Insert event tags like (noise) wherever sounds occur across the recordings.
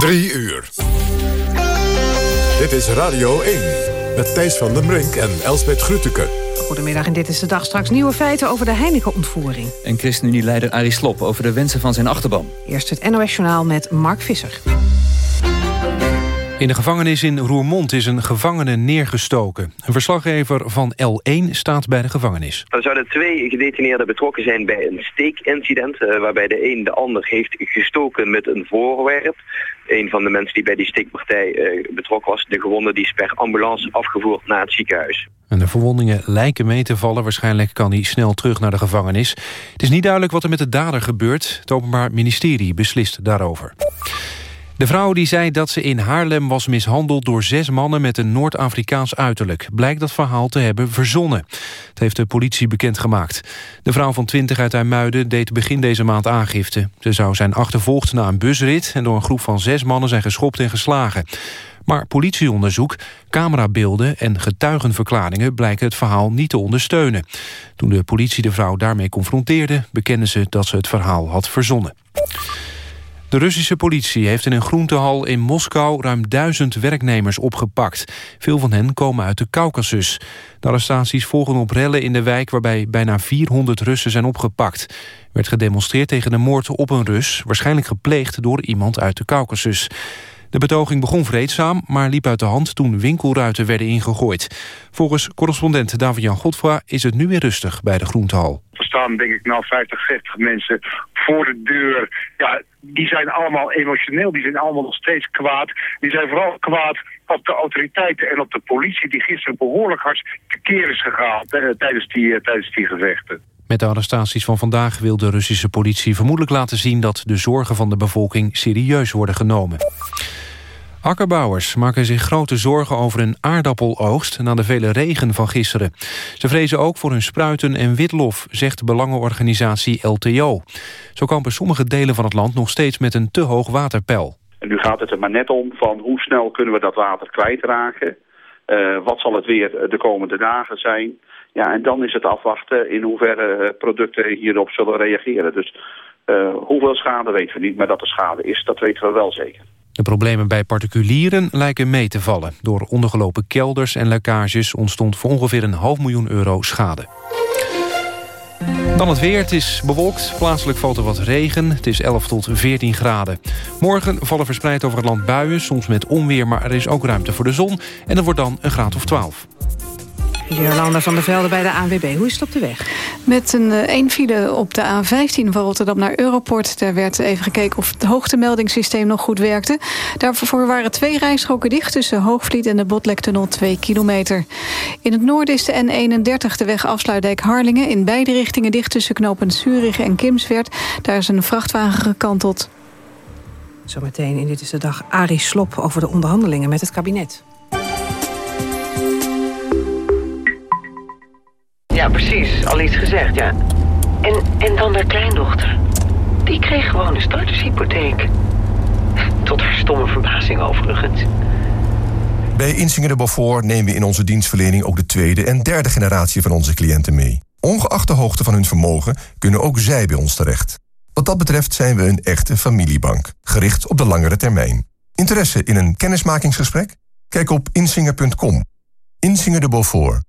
Drie uur. Dit is Radio 1 met Thijs van den Brink en Elsbeth Grütke. Goedemiddag en dit is de dag straks nieuwe feiten over de Heineken-ontvoering. En ChristenUnie-leider Arie Slob over de wensen van zijn achterban. Eerst het NOS-journaal met Mark Visser. In de gevangenis in Roermond is een gevangene neergestoken. Een verslaggever van L1 staat bij de gevangenis. Er zouden twee gedetineerden betrokken zijn bij een steekincident... Uh, waarbij de een de ander heeft gestoken met een voorwerp. Een van de mensen die bij die steekpartij uh, betrokken was... de gewonde die is per ambulance afgevoerd naar het ziekenhuis. En de verwondingen lijken mee te vallen. Waarschijnlijk kan hij snel terug naar de gevangenis. Het is niet duidelijk wat er met de dader gebeurt. Het Openbaar Ministerie beslist daarover. De vrouw die zei dat ze in Haarlem was mishandeld door zes mannen met een Noord-Afrikaans uiterlijk, blijkt dat verhaal te hebben verzonnen. Het heeft de politie bekendgemaakt. De vrouw van 20 uit IJmuiden deed begin deze maand aangifte. Ze zou zijn achtervolgd na een busrit en door een groep van zes mannen zijn geschopt en geslagen. Maar politieonderzoek, camerabeelden en getuigenverklaringen blijken het verhaal niet te ondersteunen. Toen de politie de vrouw daarmee confronteerde, bekende ze dat ze het verhaal had verzonnen. De Russische politie heeft in een groentehal in Moskou ruim duizend werknemers opgepakt. Veel van hen komen uit de Caucasus. De arrestaties volgen op rellen in de wijk waarbij bijna 400 Russen zijn opgepakt. Er werd gedemonstreerd tegen de moord op een Rus, waarschijnlijk gepleegd door iemand uit de Caucasus. De betoging begon vreedzaam, maar liep uit de hand toen winkelruiten werden ingegooid. Volgens correspondent David-Jan Godfra is het nu weer rustig bij de groentehal. Er staan denk ik nou 50, 60 mensen voor de deur. Ja, die zijn allemaal emotioneel, die zijn allemaal nog steeds kwaad. Die zijn vooral kwaad op de autoriteiten en op de politie... die gisteren behoorlijk hard tekeer is gegaan tijdens, die, tijdens die gevechten. Met de arrestaties van vandaag wil de Russische politie vermoedelijk laten zien... dat de zorgen van de bevolking serieus worden genomen. Akkerbouwers maken zich grote zorgen over een aardappeloogst... na de vele regen van gisteren. Ze vrezen ook voor hun spruiten en witlof, zegt de belangenorganisatie LTO. Zo kampen sommige delen van het land nog steeds met een te hoog waterpeil. En nu gaat het er maar net om van hoe snel kunnen we dat water kwijtraken... Uh, wat zal het weer de komende dagen zijn... Ja, en dan is het afwachten in hoeverre producten hierop zullen reageren. Dus uh, hoeveel schade weten we niet, maar dat er schade is, dat weten we wel zeker. De problemen bij particulieren lijken mee te vallen. Door ondergelopen kelders en lekkages ontstond voor ongeveer een half miljoen euro schade. Dan het weer. Het is bewolkt. Plaatselijk valt er wat regen. Het is 11 tot 14 graden. Morgen vallen verspreid over het land buien. Soms met onweer, maar er is ook ruimte voor de zon. En het wordt dan een graad of 12. Jolanda van der Velde bij de ANWB. Hoe is het op de weg? Met een één file op de A15 van Rotterdam naar Europort. Daar werd even gekeken of het hoogtemeldingssysteem nog goed werkte. Daarvoor waren twee rijstroken dicht tussen Hoogvliet en de Botlektunnel 2 kilometer. In het noorden is de N31 de weg Afsluitdijk-Harlingen. In beide richtingen dicht tussen knopen Zurich en Kimswerd. Daar is een vrachtwagen gekanteld. Zometeen in Dit is de Dag Arie Slop over de onderhandelingen met het kabinet. Ja, precies. Al iets gezegd, ja. En, en dan haar kleindochter. Die kreeg gewoon een startershypotheek. Tot haar stomme verbazing overigens. Bij Insinger de Beaufort nemen we in onze dienstverlening... ook de tweede en derde generatie van onze cliënten mee. Ongeacht de hoogte van hun vermogen kunnen ook zij bij ons terecht. Wat dat betreft zijn we een echte familiebank, gericht op de langere termijn. Interesse in een kennismakingsgesprek? Kijk op insinger.com. Insinger de Beaufort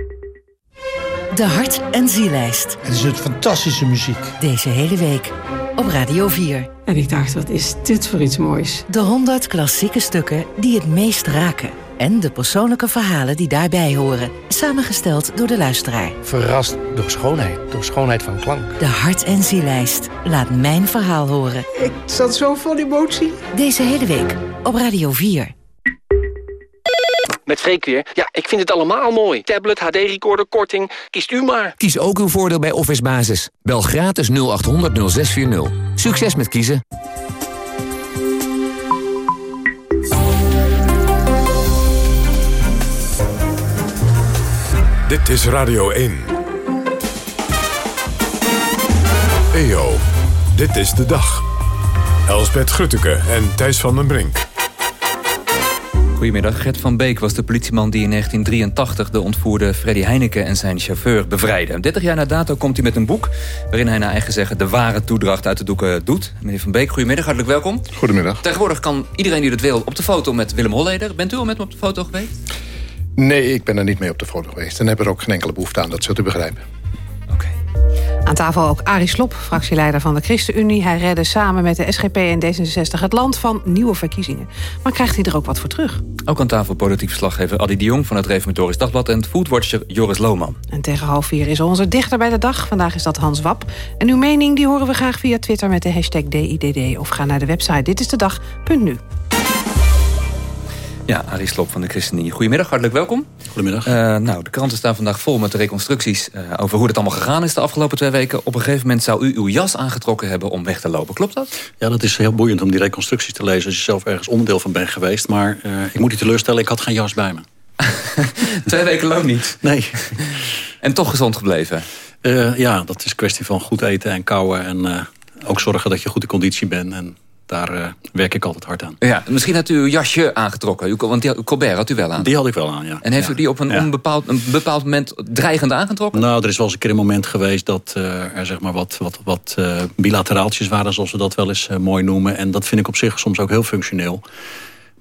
De Hart- en Zielijst. Het is het fantastische muziek. Deze hele week op Radio 4. En ik dacht, wat is dit voor iets moois? De 100 klassieke stukken die het meest raken. En de persoonlijke verhalen die daarbij horen. Samengesteld door de luisteraar. Verrast door schoonheid, door schoonheid van klank. De Hart- en Zielijst. Laat mijn verhaal horen. Ik zat zo vol emotie. Deze hele week op Radio 4. Met Freek weer. Ja, ik vind het allemaal mooi. Tablet, HD-recorder, korting. Kiest u maar. Kies ook uw voordeel bij Office Basis. Bel gratis 0800 0640. Succes met kiezen. Dit is Radio 1. EO, dit is de dag. Elsbet Grutteke en Thijs van den Brink. Goedemiddag. Gert van Beek was de politieman die in 1983 de ontvoerde Freddy Heineken en zijn chauffeur bevrijdde. 30 jaar na dato komt hij met een boek waarin hij naar eigen zeggen de ware toedracht uit de doeken doet. Meneer van Beek, goedemiddag, hartelijk welkom. Goedemiddag. Tegenwoordig kan iedereen die dat wil op de foto met Willem Holleder. Bent u al met hem op de foto geweest? Nee, ik ben er niet mee op de foto geweest en heb er ook geen enkele behoefte aan, dat zult u begrijpen. Aan tafel ook Arie Slop, fractieleider van de ChristenUnie. Hij redde samen met de SGP en D66 het land van nieuwe verkiezingen. Maar krijgt hij er ook wat voor terug? Ook aan tafel politiek verslaggever Adi de Jong van het Reformatorisch Dagblad... en foodwatcher Joris Lohman. En tegen half vier is onze dichter bij de dag. Vandaag is dat Hans Wap. En uw mening die horen we graag via Twitter met de hashtag DIDD... of ga naar de website ditistedag.nu. Ja, Arie Slop van de ChristenUnie. Goedemiddag, hartelijk welkom. Goedemiddag. Uh, nou, de kranten staan vandaag vol met de reconstructies... Uh, over hoe het allemaal gegaan is de afgelopen twee weken. Op een gegeven moment zou u uw jas aangetrokken hebben om weg te lopen. Klopt dat? Ja, dat is heel boeiend om die reconstructies te lezen... als je zelf ergens onderdeel van bent geweest. Maar uh, ik moet u teleurstellen, ik had geen jas bij me. (laughs) twee weken lang niet? Nee. (laughs) en toch gezond gebleven? ja, dat is een kwestie van goed eten en kouwen... en ook zorgen dat je goed in conditie bent... En daar uh, werk ik altijd hard aan. Ja, misschien had u uw jasje aangetrokken. Want die, Colbert had u wel aan. Die had ik wel aan, ja. En heeft ja. u die op een, ja. onbepaald, een bepaald moment dreigend aangetrokken? Nou, er is wel eens een keer een moment geweest... dat uh, er zeg maar wat, wat, wat uh, bilateraaltjes waren, zoals we dat wel eens mooi noemen. En dat vind ik op zich soms ook heel functioneel.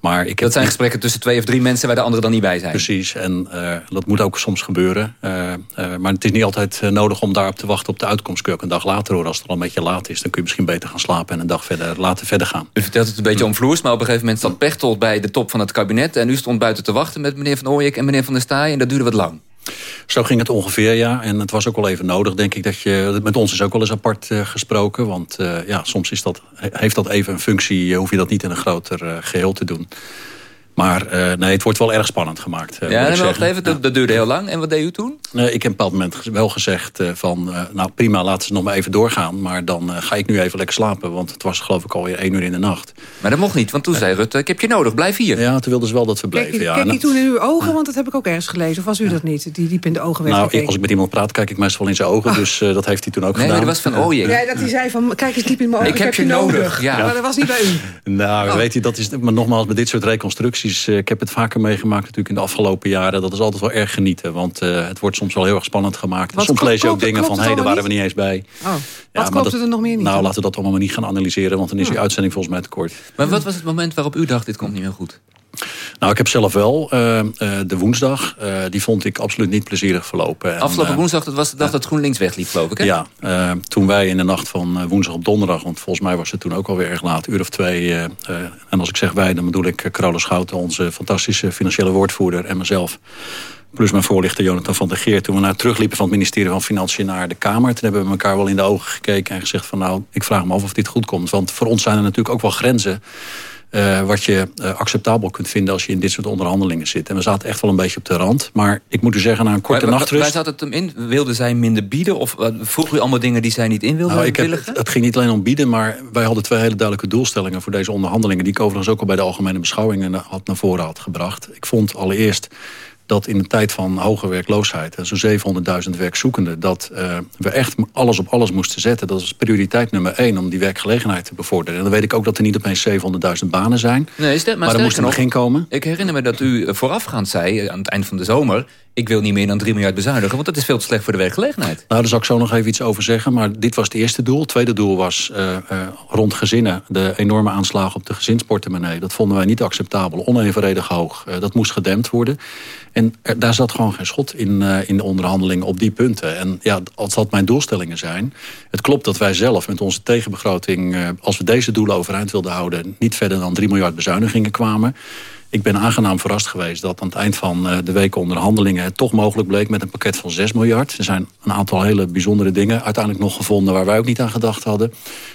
Maar ik dat zijn gesprekken tussen twee of drie mensen waar de anderen dan niet bij zijn. Precies, en uh, dat moet ook soms gebeuren. Uh, uh, maar het is niet altijd nodig om daarop te wachten op de uitkomst. Kun je ook een dag later horen als het al een beetje laat is. Dan kun je misschien beter gaan slapen en een dag verder, later verder gaan. U vertelt het een beetje omvloers, maar op een gegeven moment zat Pechtold bij de top van het kabinet. En u stond buiten te wachten met meneer Van Ooyek en meneer Van der Staaij. En dat duurde wat lang. Zo ging het ongeveer, ja. En het was ook wel even nodig, denk ik. dat je Met ons is ook wel eens apart uh, gesproken. Want uh, ja, soms is dat, heeft dat even een functie. hoef je dat niet in een groter uh, geheel te doen. Maar uh, nee, het wordt wel erg spannend gemaakt. Uh, ja, wacht even, dat, dat, duurde heel lang. En wat deed u toen? Uh, ik heb op een bepaald moment wel gezegd uh, van... nou prima, laten ze nog maar even doorgaan. Maar dan ga ik nu even lekker slapen. Want het was geloof ik alweer één uur in de nacht. Maar dat mocht niet, want toen zei Rutte... ik heb je nodig, blijf hier. Ja, toen wilden ze wel dat we bleven. Kijk, ja. kijk je toen in uw ogen? Want dat heb ik ook ergens gelezen. Of was u dat niet? Die diep in de ogen werd Nou, gekeken. als ik met iemand praat, kijk ik meestal wel in zijn ogen. Ah. Dus dat heeft hij toen ook nee, gedaan. Nee, dat was van Ooyek. Ja, dat hij zei van, kijk eens diep in mijn ogen. Ik, ik heb, je nodig. nodig. Ja. Maar dat was niet bij u. Nou, Oh. weet je, dat is... Maar nogmaals, met dit soort reconstructies... ik heb het vaker meegemaakt natuurlijk in de afgelopen jaren. Dat is altijd wel erg genieten. Want uh, het wordt soms wel heel erg spannend gemaakt. Wat soms lees je ook klopt, dingen klopt van... hé, hey, daar waren we niet eens bij. Oh. Wat klopt er nog meer niet? Nou, laten we dat allemaal maar niet gaan analyseren. Want dan is die Ja. uitzending volgens mij te kort. Maar wat was het moment waarop u dacht, dit komt niet meer goed? Nou, ik heb zelf wel uh, uh, de woensdag. Uh, die vond ik absoluut niet plezierig verlopen. En, Afgelopen woensdag, dat was de dag dat GroenLinks wegliep, geloof ik, hè? Ja, toen wij in de nacht van woensdag op donderdag... want volgens mij was het toen ook alweer erg laat, uur of twee... en als ik zeg wij, dan bedoel ik Carola Schouten... onze fantastische financiële woordvoerder en mezelf... Plus mijn voorlichter Jonathan van der Geer. Toen we naar terugliepen van het ministerie van Financiën naar de Kamer. Toen hebben we elkaar wel in de ogen gekeken en gezegd van nou, ik vraag me af of dit goed komt. Want voor ons zijn er natuurlijk ook wel grenzen. Uh, wat je uh, acceptabel kunt vinden als je in dit soort onderhandelingen zit. En we zaten echt wel een beetje op de rand. Maar ik moet u zeggen, na een korte maar, nachtrust... Waar zat het hem in? Wilde zij minder bieden? Of uh, vroeg u allemaal dingen die zij niet in wilde nou, ik? Heb, het ging niet alleen om bieden, maar wij hadden twee hele duidelijke doelstellingen voor deze onderhandelingen. Die ik overigens ook al bij de algemene beschouwingen had naar voren had gebracht. Ik vond allereerst dat in de tijd van hoge werkloosheid, zo'n 700.000 werkzoekenden, dat uh, we echt alles op alles moesten zetten. Dat is prioriteit nummer één om die werkgelegenheid te bevorderen. En dan weet ik ook dat er niet opeens 700.000 banen zijn. Nee, is dat, maar, maar er moest een begin komen. Ik herinner me dat u voorafgaand zei, aan het eind van de zomer... ik wil niet meer dan 3 miljard bezuinigen, want dat is veel te slecht voor de werkgelegenheid. Nou, daar zal ik zo nog even iets over zeggen. Maar dit was het eerste doel. Het tweede doel was uh, uh, rond gezinnen. De enorme aanslagen op de gezinsportemonnee. Dat vonden wij niet acceptabel. Onevenredig hoog. Uh, dat moest gedempt worden. En er, daar zat gewoon geen schot in, uh, in de onderhandelingen op die punten. En ja, als dat mijn doelstellingen zijn... het klopt dat wij zelf met onze tegenbegroting... Uh, als we deze doelen overeind wilden houden... niet verder dan 3 miljard bezuinigingen kwamen... Ik ben aangenaam verrast geweest dat aan het eind van uh, de weken onderhandelingen... het toch mogelijk bleek met een pakket van 6 miljard. Er zijn een aantal hele bijzondere dingen uiteindelijk nog gevonden... waar wij ook niet aan gedacht hadden.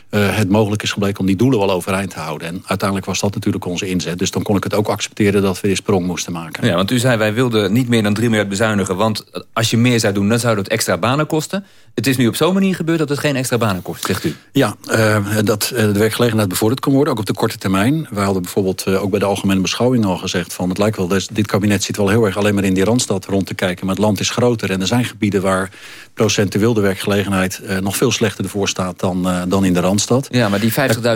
Uh, het mogelijk is gebleken om die doelen wel overeind te houden. En uiteindelijk was dat natuurlijk onze inzet. Dus dan kon ik het ook accepteren dat we die sprong moesten maken. Ja, want u zei wij wilden niet meer dan 3 miljard bezuinigen... want als je meer zou doen, dan zou dat extra banen kosten. Het is nu op zo'n manier gebeurd dat het geen extra banen kost, zegt u. Ja, uh, dat de werkgelegenheid bevorderd kon worden, ook op de korte termijn. Wij hadden bijvoorbeeld ook bij de algemene beschouwing begin al gezegd... van het lijkt wel, dit kabinet zit wel heel erg alleen maar in die Randstad rond te kijken. Maar het land is groter en er zijn gebieden waar procentueel de werkgelegenheid... Uh, nog veel slechter ervoor staat dan, uh, dan in de Randstad. Ja, maar die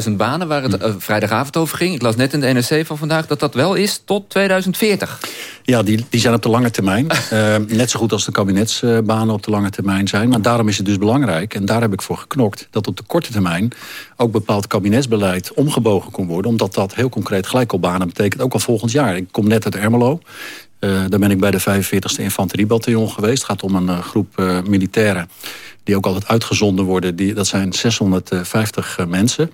50.000 banen waar het uh, vrijdagavond over ging... ik las net in de NRC van vandaag dat dat wel is tot 2040. Ja, die, die zijn op de lange termijn. (laughs) net zo goed als de kabinetsbanen op de lange termijn zijn. Maar daarom is het dus belangrijk, en daar heb ik voor geknokt... dat op de korte termijn ook bepaald kabinetsbeleid omgebogen kon worden. Omdat dat heel concreet gelijk op banen betekent. Ook al volgend jaar. Ik kom net uit Ermelo. Uh, daar ben ik bij de 45e Infanteriebataljon geweest. Het gaat om een uh, groep uh, militairen die ook altijd uitgezonden worden. Die, dat zijn 650 uh, mensen.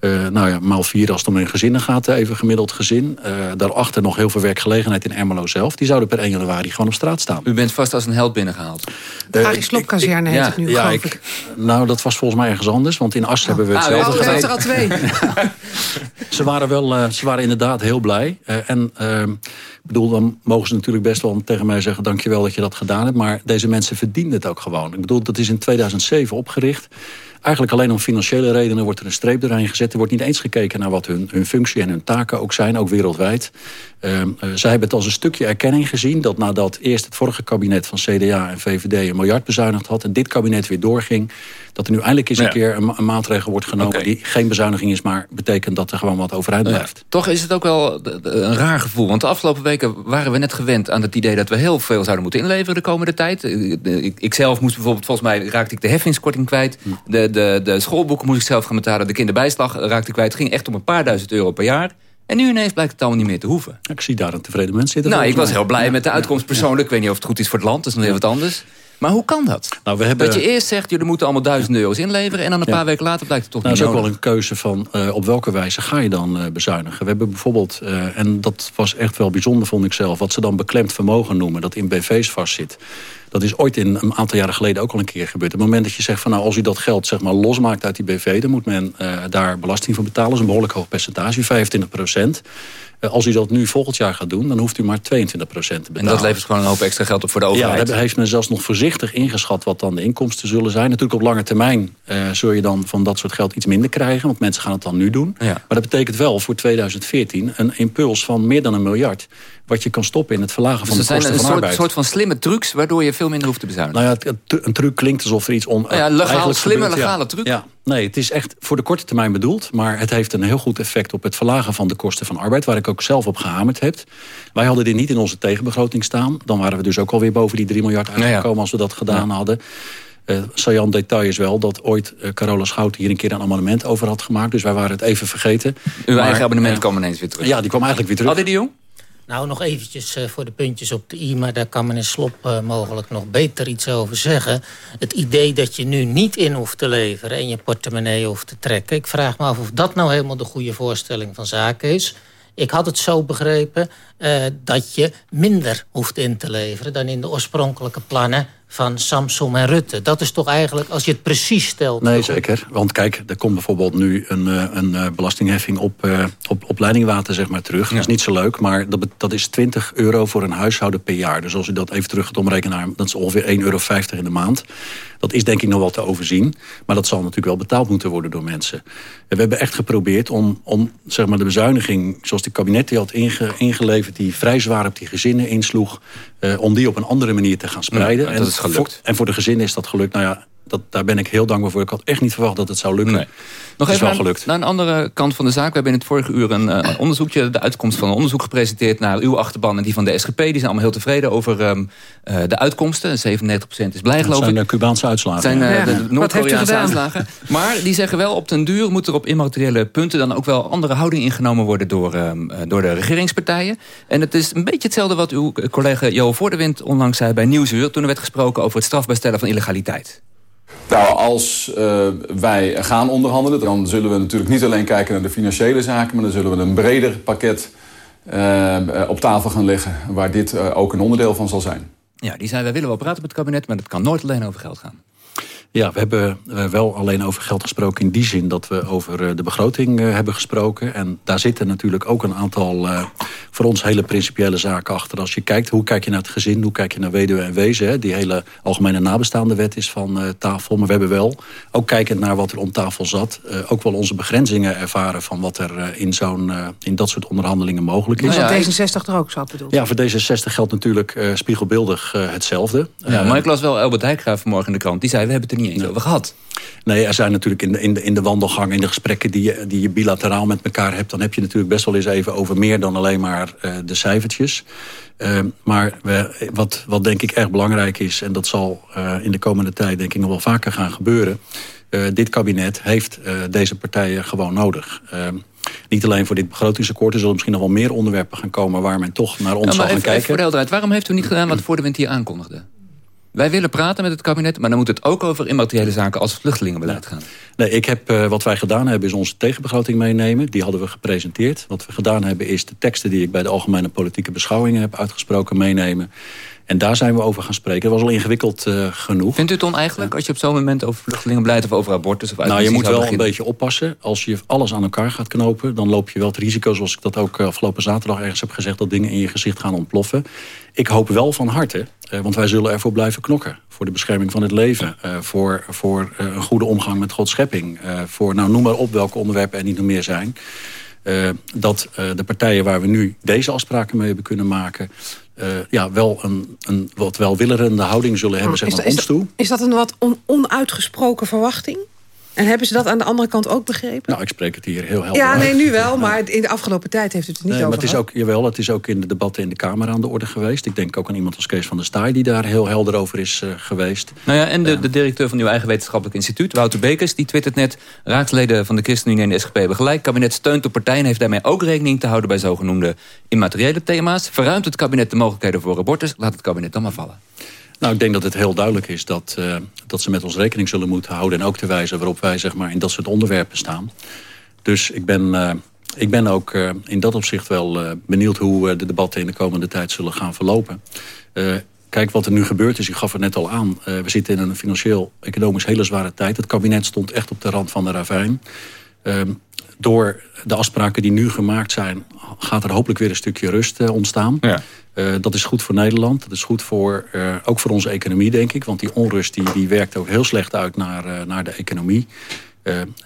Uh, nou ja, maal vier als het om hun gezinnen gaat, even gemiddeld gezin. Uh, daarachter nog heel veel werkgelegenheid in Ermelo zelf. Die zouden per 1 januari gewoon op straat staan. U bent vast als een held binnengehaald. De Arie Slopkazerne heet ja, het nu, ja, ik. ik. Nou, dat was volgens mij ergens anders. Want in As oh. hebben we hetzelfde ah, gedaan. er al twee. (laughs) ze, waren wel, ze waren inderdaad heel blij. en ehm, ik bedoel, dan mogen ze natuurlijk best wel tegen mij zeggen... dankjewel dat je dat gedaan hebt. Maar deze mensen verdienen het ook gewoon. Ik bedoel, dat is in 2007 opgericht. Eigenlijk alleen om financiële redenen wordt er een streep doorheen gezet. Er wordt niet eens gekeken naar wat hun, hun functie en hun taken ook zijn, ook wereldwijd. Uh, uh, zij hebben het als een stukje erkenning gezien... dat nadat eerst het vorige kabinet van CDA en VVD een miljard bezuinigd had... en dit kabinet weer doorging... dat er nu eindelijk eens ja. een keer een, een, maatregel wordt genomen... Okay. die geen bezuiniging is, maar betekent dat er gewoon wat overeind blijft. Ja. Toch is het ook wel een raar gevoel. Want de afgelopen weken waren we net gewend aan het idee... dat we heel veel zouden moeten inleveren de komende tijd. Ik, ik zelf moest bijvoorbeeld, volgens mij raakte ik de heffingskorting kwijt. Hm. De, de, de schoolboeken moest ik zelf gaan betalen. De kinderbijslag raakte ik kwijt. Het ging echt om een paar duizend euro per jaar. En nu ineens blijkt het allemaal niet meer te hoeven. Ik zie daar een tevreden mens zitten. Nou, ik was heel blij met de uitkomst persoonlijk. Ik weet niet of het goed is voor het land, dat is nog even wat anders. Maar hoe kan dat? Nou, we hebben... Dat je eerst zegt, jullie moeten allemaal duizenden euro's inleveren... en dan een paar ja. weken later blijkt het toch nou, niet Dat is ook wel een keuze van uh, op welke wijze ga je dan uh, bezuinigen. We hebben bijvoorbeeld, uh, en dat was echt wel bijzonder vond ik zelf... wat ze dan beklemd vermogen noemen, dat in BV's vastzit. Dat is ooit in een aantal jaren geleden ook al een keer gebeurd. Op het moment dat je zegt van nou als u dat geld zeg maar losmaakt uit die BV... dan moet men daar belasting voor betalen. Dat is een behoorlijk hoog percentage, 25 procent. Als u dat nu volgend jaar gaat doen, dan hoeft u maar 22 procent te betalen. En dat levert gewoon een hoop extra geld op voor de overheid? Ja, daar heeft men zelfs nog voorzichtig ingeschat wat dan de inkomsten zullen zijn. Natuurlijk op lange termijn uh, zul je dan van dat soort geld iets minder krijgen. Want mensen gaan het dan nu doen. Ja. Maar dat betekent wel voor 2014 een impuls van meer dan een miljard. Wat je kan stoppen in het verlagen dus van de kosten van arbeid. Er zijn een soort van slimme trucs waardoor je veel minder hoeft te bezuinigen. Nou ja, een truc klinkt alsof er iets on... Nou ja, legaal, slimme, gebeurt. legale ja. truc. Ja. Nee, het is echt voor de korte termijn bedoeld. Maar het heeft een heel goed effect op het verlagen van de kosten van arbeid. Waar ik ook zelf op gehamerd heb. Wij hadden dit niet in onze tegenbegroting staan. Dan waren we dus ook alweer boven die 3 miljard uitgekomen ja, ja. als we dat gedaan hadden. Uh, saillant detail is wel dat ooit uh, Carola Schout hier een keer een abonnement over had gemaakt. Dus wij waren het even vergeten. Uw maar, eigen abonnement uh, kwam ineens weer terug? Ja, die kwam eigenlijk weer terug. Hadden die jong? Nou, nog eventjes uh, voor de puntjes op de i, maar daar kan meneer Slop uh, mogelijk nog beter iets over zeggen. Het idee dat je nu niet in hoeft te leveren en je portemonnee hoeft te trekken. Ik vraag me af of dat nou helemaal de goede voorstelling van zaken is. Ik had het zo begrepen uh, dat je minder hoeft in te leveren dan in de oorspronkelijke plannen van Samsom en Rutte. Dat is toch eigenlijk, als je het precies stelt... Nee, zeker. Want kijk, er komt bijvoorbeeld nu een, een belastingheffing op, uh, op, op leidingwater zeg maar, terug. Ja. Dat is niet zo leuk, maar dat, dat is 20 euro voor een huishouden per jaar. Dus als u dat even terug gaat omrekenen, dat is ongeveer 1,50 euro in de maand. Dat is denk ik nog wel te overzien. Maar dat zal natuurlijk wel betaald moeten worden door mensen. En we hebben echt geprobeerd om, om zeg maar, de bezuiniging... zoals de kabinet die had inge, ingeleverd... die vrij zwaar op die gezinnen insloeg... Uh, om die op een andere manier te gaan spreiden. Ja, dat is gelukt. Voor, en voor de gezinnen is dat gelukt. Nou ja, dat, daar ben ik heel dankbaar voor. Ik had echt niet verwacht dat het zou lukken. Nee. Nog het even is wel gelukt. naar een andere kant van de zaak. We hebben in het vorige uur een uh, onderzoekje, de uitkomst van een onderzoek gepresenteerd naar uw achterban en die van de SGP. Die zijn allemaal heel tevreden over um, uh, de uitkomsten. 97% is blij, geloof ik. zijn de Cubaanse uitslagen. zijn uh, Ja. de Wat Noord-Koreaanse heeft u gedaan? uitslagen. Maar die zeggen wel, op den duur moet er op immateriële punten dan ook wel andere houding ingenomen worden door, um, door de regeringspartijen. En het is een beetje hetzelfde wat uw collega Jo Voordewind onlangs zei bij Nieuwsuur. Toen er werd gesproken over het strafbaar stellen van illegaliteit. Nou, als uh, wij gaan onderhandelen, dan zullen we natuurlijk niet alleen kijken naar de financiële zaken, maar dan zullen we een breder pakket uh, op tafel gaan leggen, waar dit ook een onderdeel van zal zijn. Ja, die zei, wij willen wel praten met het kabinet, maar het kan nooit alleen over geld gaan. Ja, we hebben uh, wel alleen over geld gesproken in die zin dat we over uh, de begroting uh, hebben gesproken. En daar zitten natuurlijk ook een aantal voor ons hele principiële zaken achter. Als je kijkt, hoe kijk je naar het gezin, hoe kijk je naar weduwe en wezen. Hè? Die hele algemene nabestaande wet is van tafel. Maar we hebben wel, ook kijkend naar wat er om tafel zat... ook wel onze begrenzingen ervaren van wat er in, zo'n in dat soort onderhandelingen mogelijk is. Nou ja, D66 er ook zat bedoeld. Ja, voor D66 geldt natuurlijk spiegelbeeldig hetzelfde. Ja, maar ik las wel Albert Dijkgraaf vanmorgen in de krant. Die zei, we hebben het er niet eens over gehad. Nee, er zijn natuurlijk in de, in de, in de wandelgang, in de gesprekken die je, die je bilateraal met elkaar hebt... dan heb je natuurlijk best wel eens even over meer dan alleen maar uh, de cijfertjes. Uh, maar we, wat, wat denk ik erg belangrijk is... en dat zal uh, in de komende tijd denk ik nog wel vaker gaan gebeuren... dit kabinet heeft deze partijen gewoon nodig. Niet alleen voor dit begrotingsakkoord. Er zullen misschien nog wel meer onderwerpen gaan komen... waar men toch naar ons ja, zal gaan kijken. Voor de waarom heeft u niet gedaan wat voor de wind hier aankondigde? Wij willen praten met het kabinet, maar dan moet het ook over immateriële zaken als vluchtelingenbeleid gaan. Nee, ik heb, uh, wat wij gedaan hebben is onze tegenbegroting meenemen. Die hadden we gepresenteerd. Wat we gedaan hebben is de teksten die ik bij de algemene politieke beschouwingen heb uitgesproken meenemen. En daar zijn we over gaan spreken. Dat was al ingewikkeld uh, genoeg. Vindt u het oneigenlijk als je op zo'n moment over vluchtelingenbeleid of over abortus of Nou, je moet wel een beetje oppassen. Als je alles aan elkaar gaat knopen, dan loop je wel het risico, zoals ik dat ook afgelopen zaterdag ergens heb gezegd, dat dingen in je gezicht gaan ontploffen. Ik hoop wel van harte, uh, want wij zullen ervoor blijven knokken. Voor de bescherming van het leven. Voor voor een goede omgang met Gods schepping. voor, nou, noem maar op welke onderwerpen er niet nog meer zijn. dat de partijen waar we nu deze afspraken mee hebben kunnen maken ja, wel een, een wat welwillerende houding zullen hebben zeg maar, is, ons toe. Is dat een wat on, onuitgesproken verwachting? En hebben ze dat aan de andere kant ook begrepen? Nou, ik spreek het hier heel helder Ja, nee, nu wel, maar in de afgelopen tijd heeft u het er niet nee, over maar het is ook, Jawel, het is ook in de debatten in de Kamer aan de orde geweest. Ik denk ook aan iemand als Kees van der Staaij... die daar heel helder over is uh, geweest. Nou ja, en de, de directeur van uw eigen wetenschappelijk instituut, Wouter Bekers... die twittert net, raadsleden van de ChristenUnie en de SGP hebben gelijk. Kabinet steunt de partij en heeft daarmee ook rekening te houden... bij zogenoemde immateriële thema's. Verruimt het kabinet de mogelijkheden voor abortus? Laat het kabinet dan maar vallen. Nou, ik denk dat het heel duidelijk is dat, uh, dat ze met ons rekening zullen moeten houden... en ook de wijze waarop wij zeg maar, in dat soort onderwerpen staan. Dus ik ben, uh, ik ben ook uh, in dat opzicht wel benieuwd... hoe de debatten in de komende tijd zullen gaan verlopen. kijk, wat er nu gebeurd is, u gaf het net al aan... we zitten in een financieel-economisch hele zware tijd. Het kabinet stond echt op de rand van de ravijn. Ehm, door de afspraken die nu gemaakt zijn... gaat er hopelijk weer een stukje rust ontstaan... Ja. Uh, dat is goed voor Nederland. Dat is goed voor, uh, ook voor onze economie, denk ik. Want die onrust die, die werkt ook heel slecht uit naar, uh, naar de economie.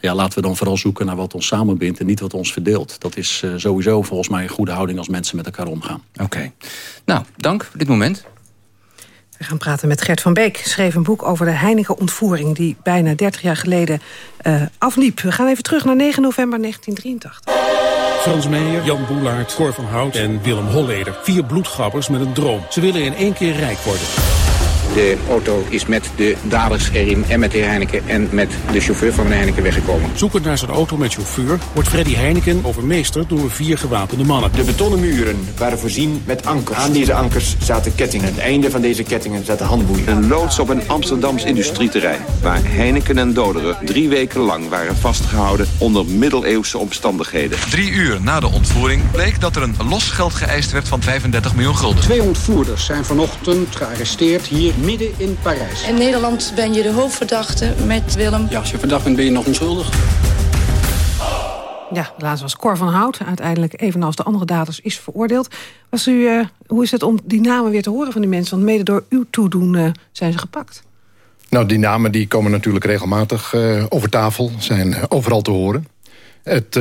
ja, laten we dan vooral zoeken naar wat ons samenbindt en niet wat ons verdeelt. Dat is sowieso volgens mij een goede houding als mensen met elkaar omgaan. Oké. Okay. Nou, dank voor dit moment. We gaan praten met Gert van Beek. Schreef een boek over de Heineken-ontvoering... die bijna 30 jaar geleden afliep. We gaan even terug naar 9 november 1983. Frans Meijer, Jan Boelaert, Cor van Hout en Willem Holleder. Vier bloedgrabbers met een droom. Ze willen in één keer rijk worden. De auto is met de daders erin en met de Heineken en met de chauffeur van de Heineken weggekomen. Zoekend naar zijn auto met chauffeur wordt Freddy Heineken overmeesterd door vier gewapende mannen. De betonnen muren waren voorzien met ankers. Aan deze ankers zaten kettingen. Aan het einde van deze kettingen zaten handboeien. Een loods op een Amsterdams industrieterrein waar Heineken en Doderen drie weken lang waren vastgehouden onder middeleeuwse omstandigheden. Drie uur na de ontvoering bleek dat er een losgeld geëist werd van 35 miljoen gulden. Twee ontvoerders zijn vanochtend gearresteerd hier midden in Parijs. In Nederland ben je de hoofdverdachte met Willem. Ja, als je verdacht bent ben je nog onschuldig. Ja, de laatste was Cor van Hout. Uiteindelijk, evenals de andere daders, is veroordeeld. Was u, uh, hoe is het om die namen weer te horen van die mensen? Want mede door uw toedoen uh, zijn ze gepakt. Nou, die namen die komen natuurlijk regelmatig uh, over tafel. Zijn overal te horen. Het,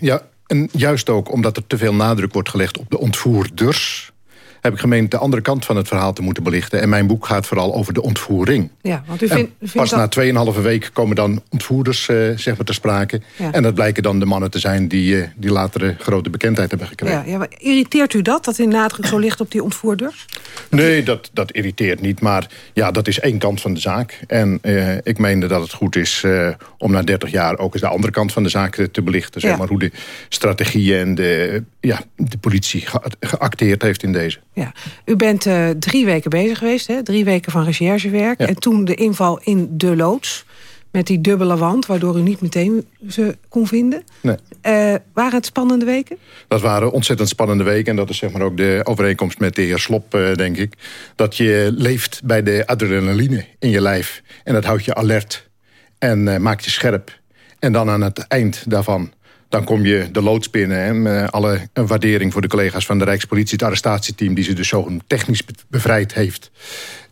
ja, en juist ook omdat er te veel nadruk wordt gelegd op de ontvoerders heb ik gemeend de andere kant van het verhaal te moeten belichten. En mijn boek gaat vooral over de ontvoering. Ja, want u vindt, pas dat... na 2,5 week komen dan ontvoerders uh, zeg maar, te sprake. Ja. En dat blijken dan de mannen te zijn die, uh, die latere grote bekendheid hebben gekregen. Ja, ja, maar irriteert u dat, dat de nadruk zo ligt op die ontvoerders? Nee, dat, dat irriteert niet. Maar ja, dat is één kant van de zaak. En uh, ik meende dat het goed is om na 30 jaar ook eens de andere kant van de zaak te belichten. Zeg maar, hoe de strategieën en de, ja, de politie ge geacteerd heeft in deze. Ja. U bent uh, drie weken bezig geweest, hè? drie weken van recherchewerk. Ja. En toen de inval in De Loods. met die dubbele wand... waardoor u niet meteen ze kon vinden. Nee. Uh, waren het spannende weken? Dat waren ontzettend spannende weken. En dat is zeg maar ook de overeenkomst met de heer Slop, uh, denk ik. Dat je leeft bij de adrenaline in je lijf. En dat houdt je alert. En uh, maakt je scherp. En dan aan het eind daarvan dan kom je de loods binnen. Hè, alle een waardering voor de collega's van de Rijkspolitie... het arrestatieteam die ze dus zo technisch bevrijd heeft.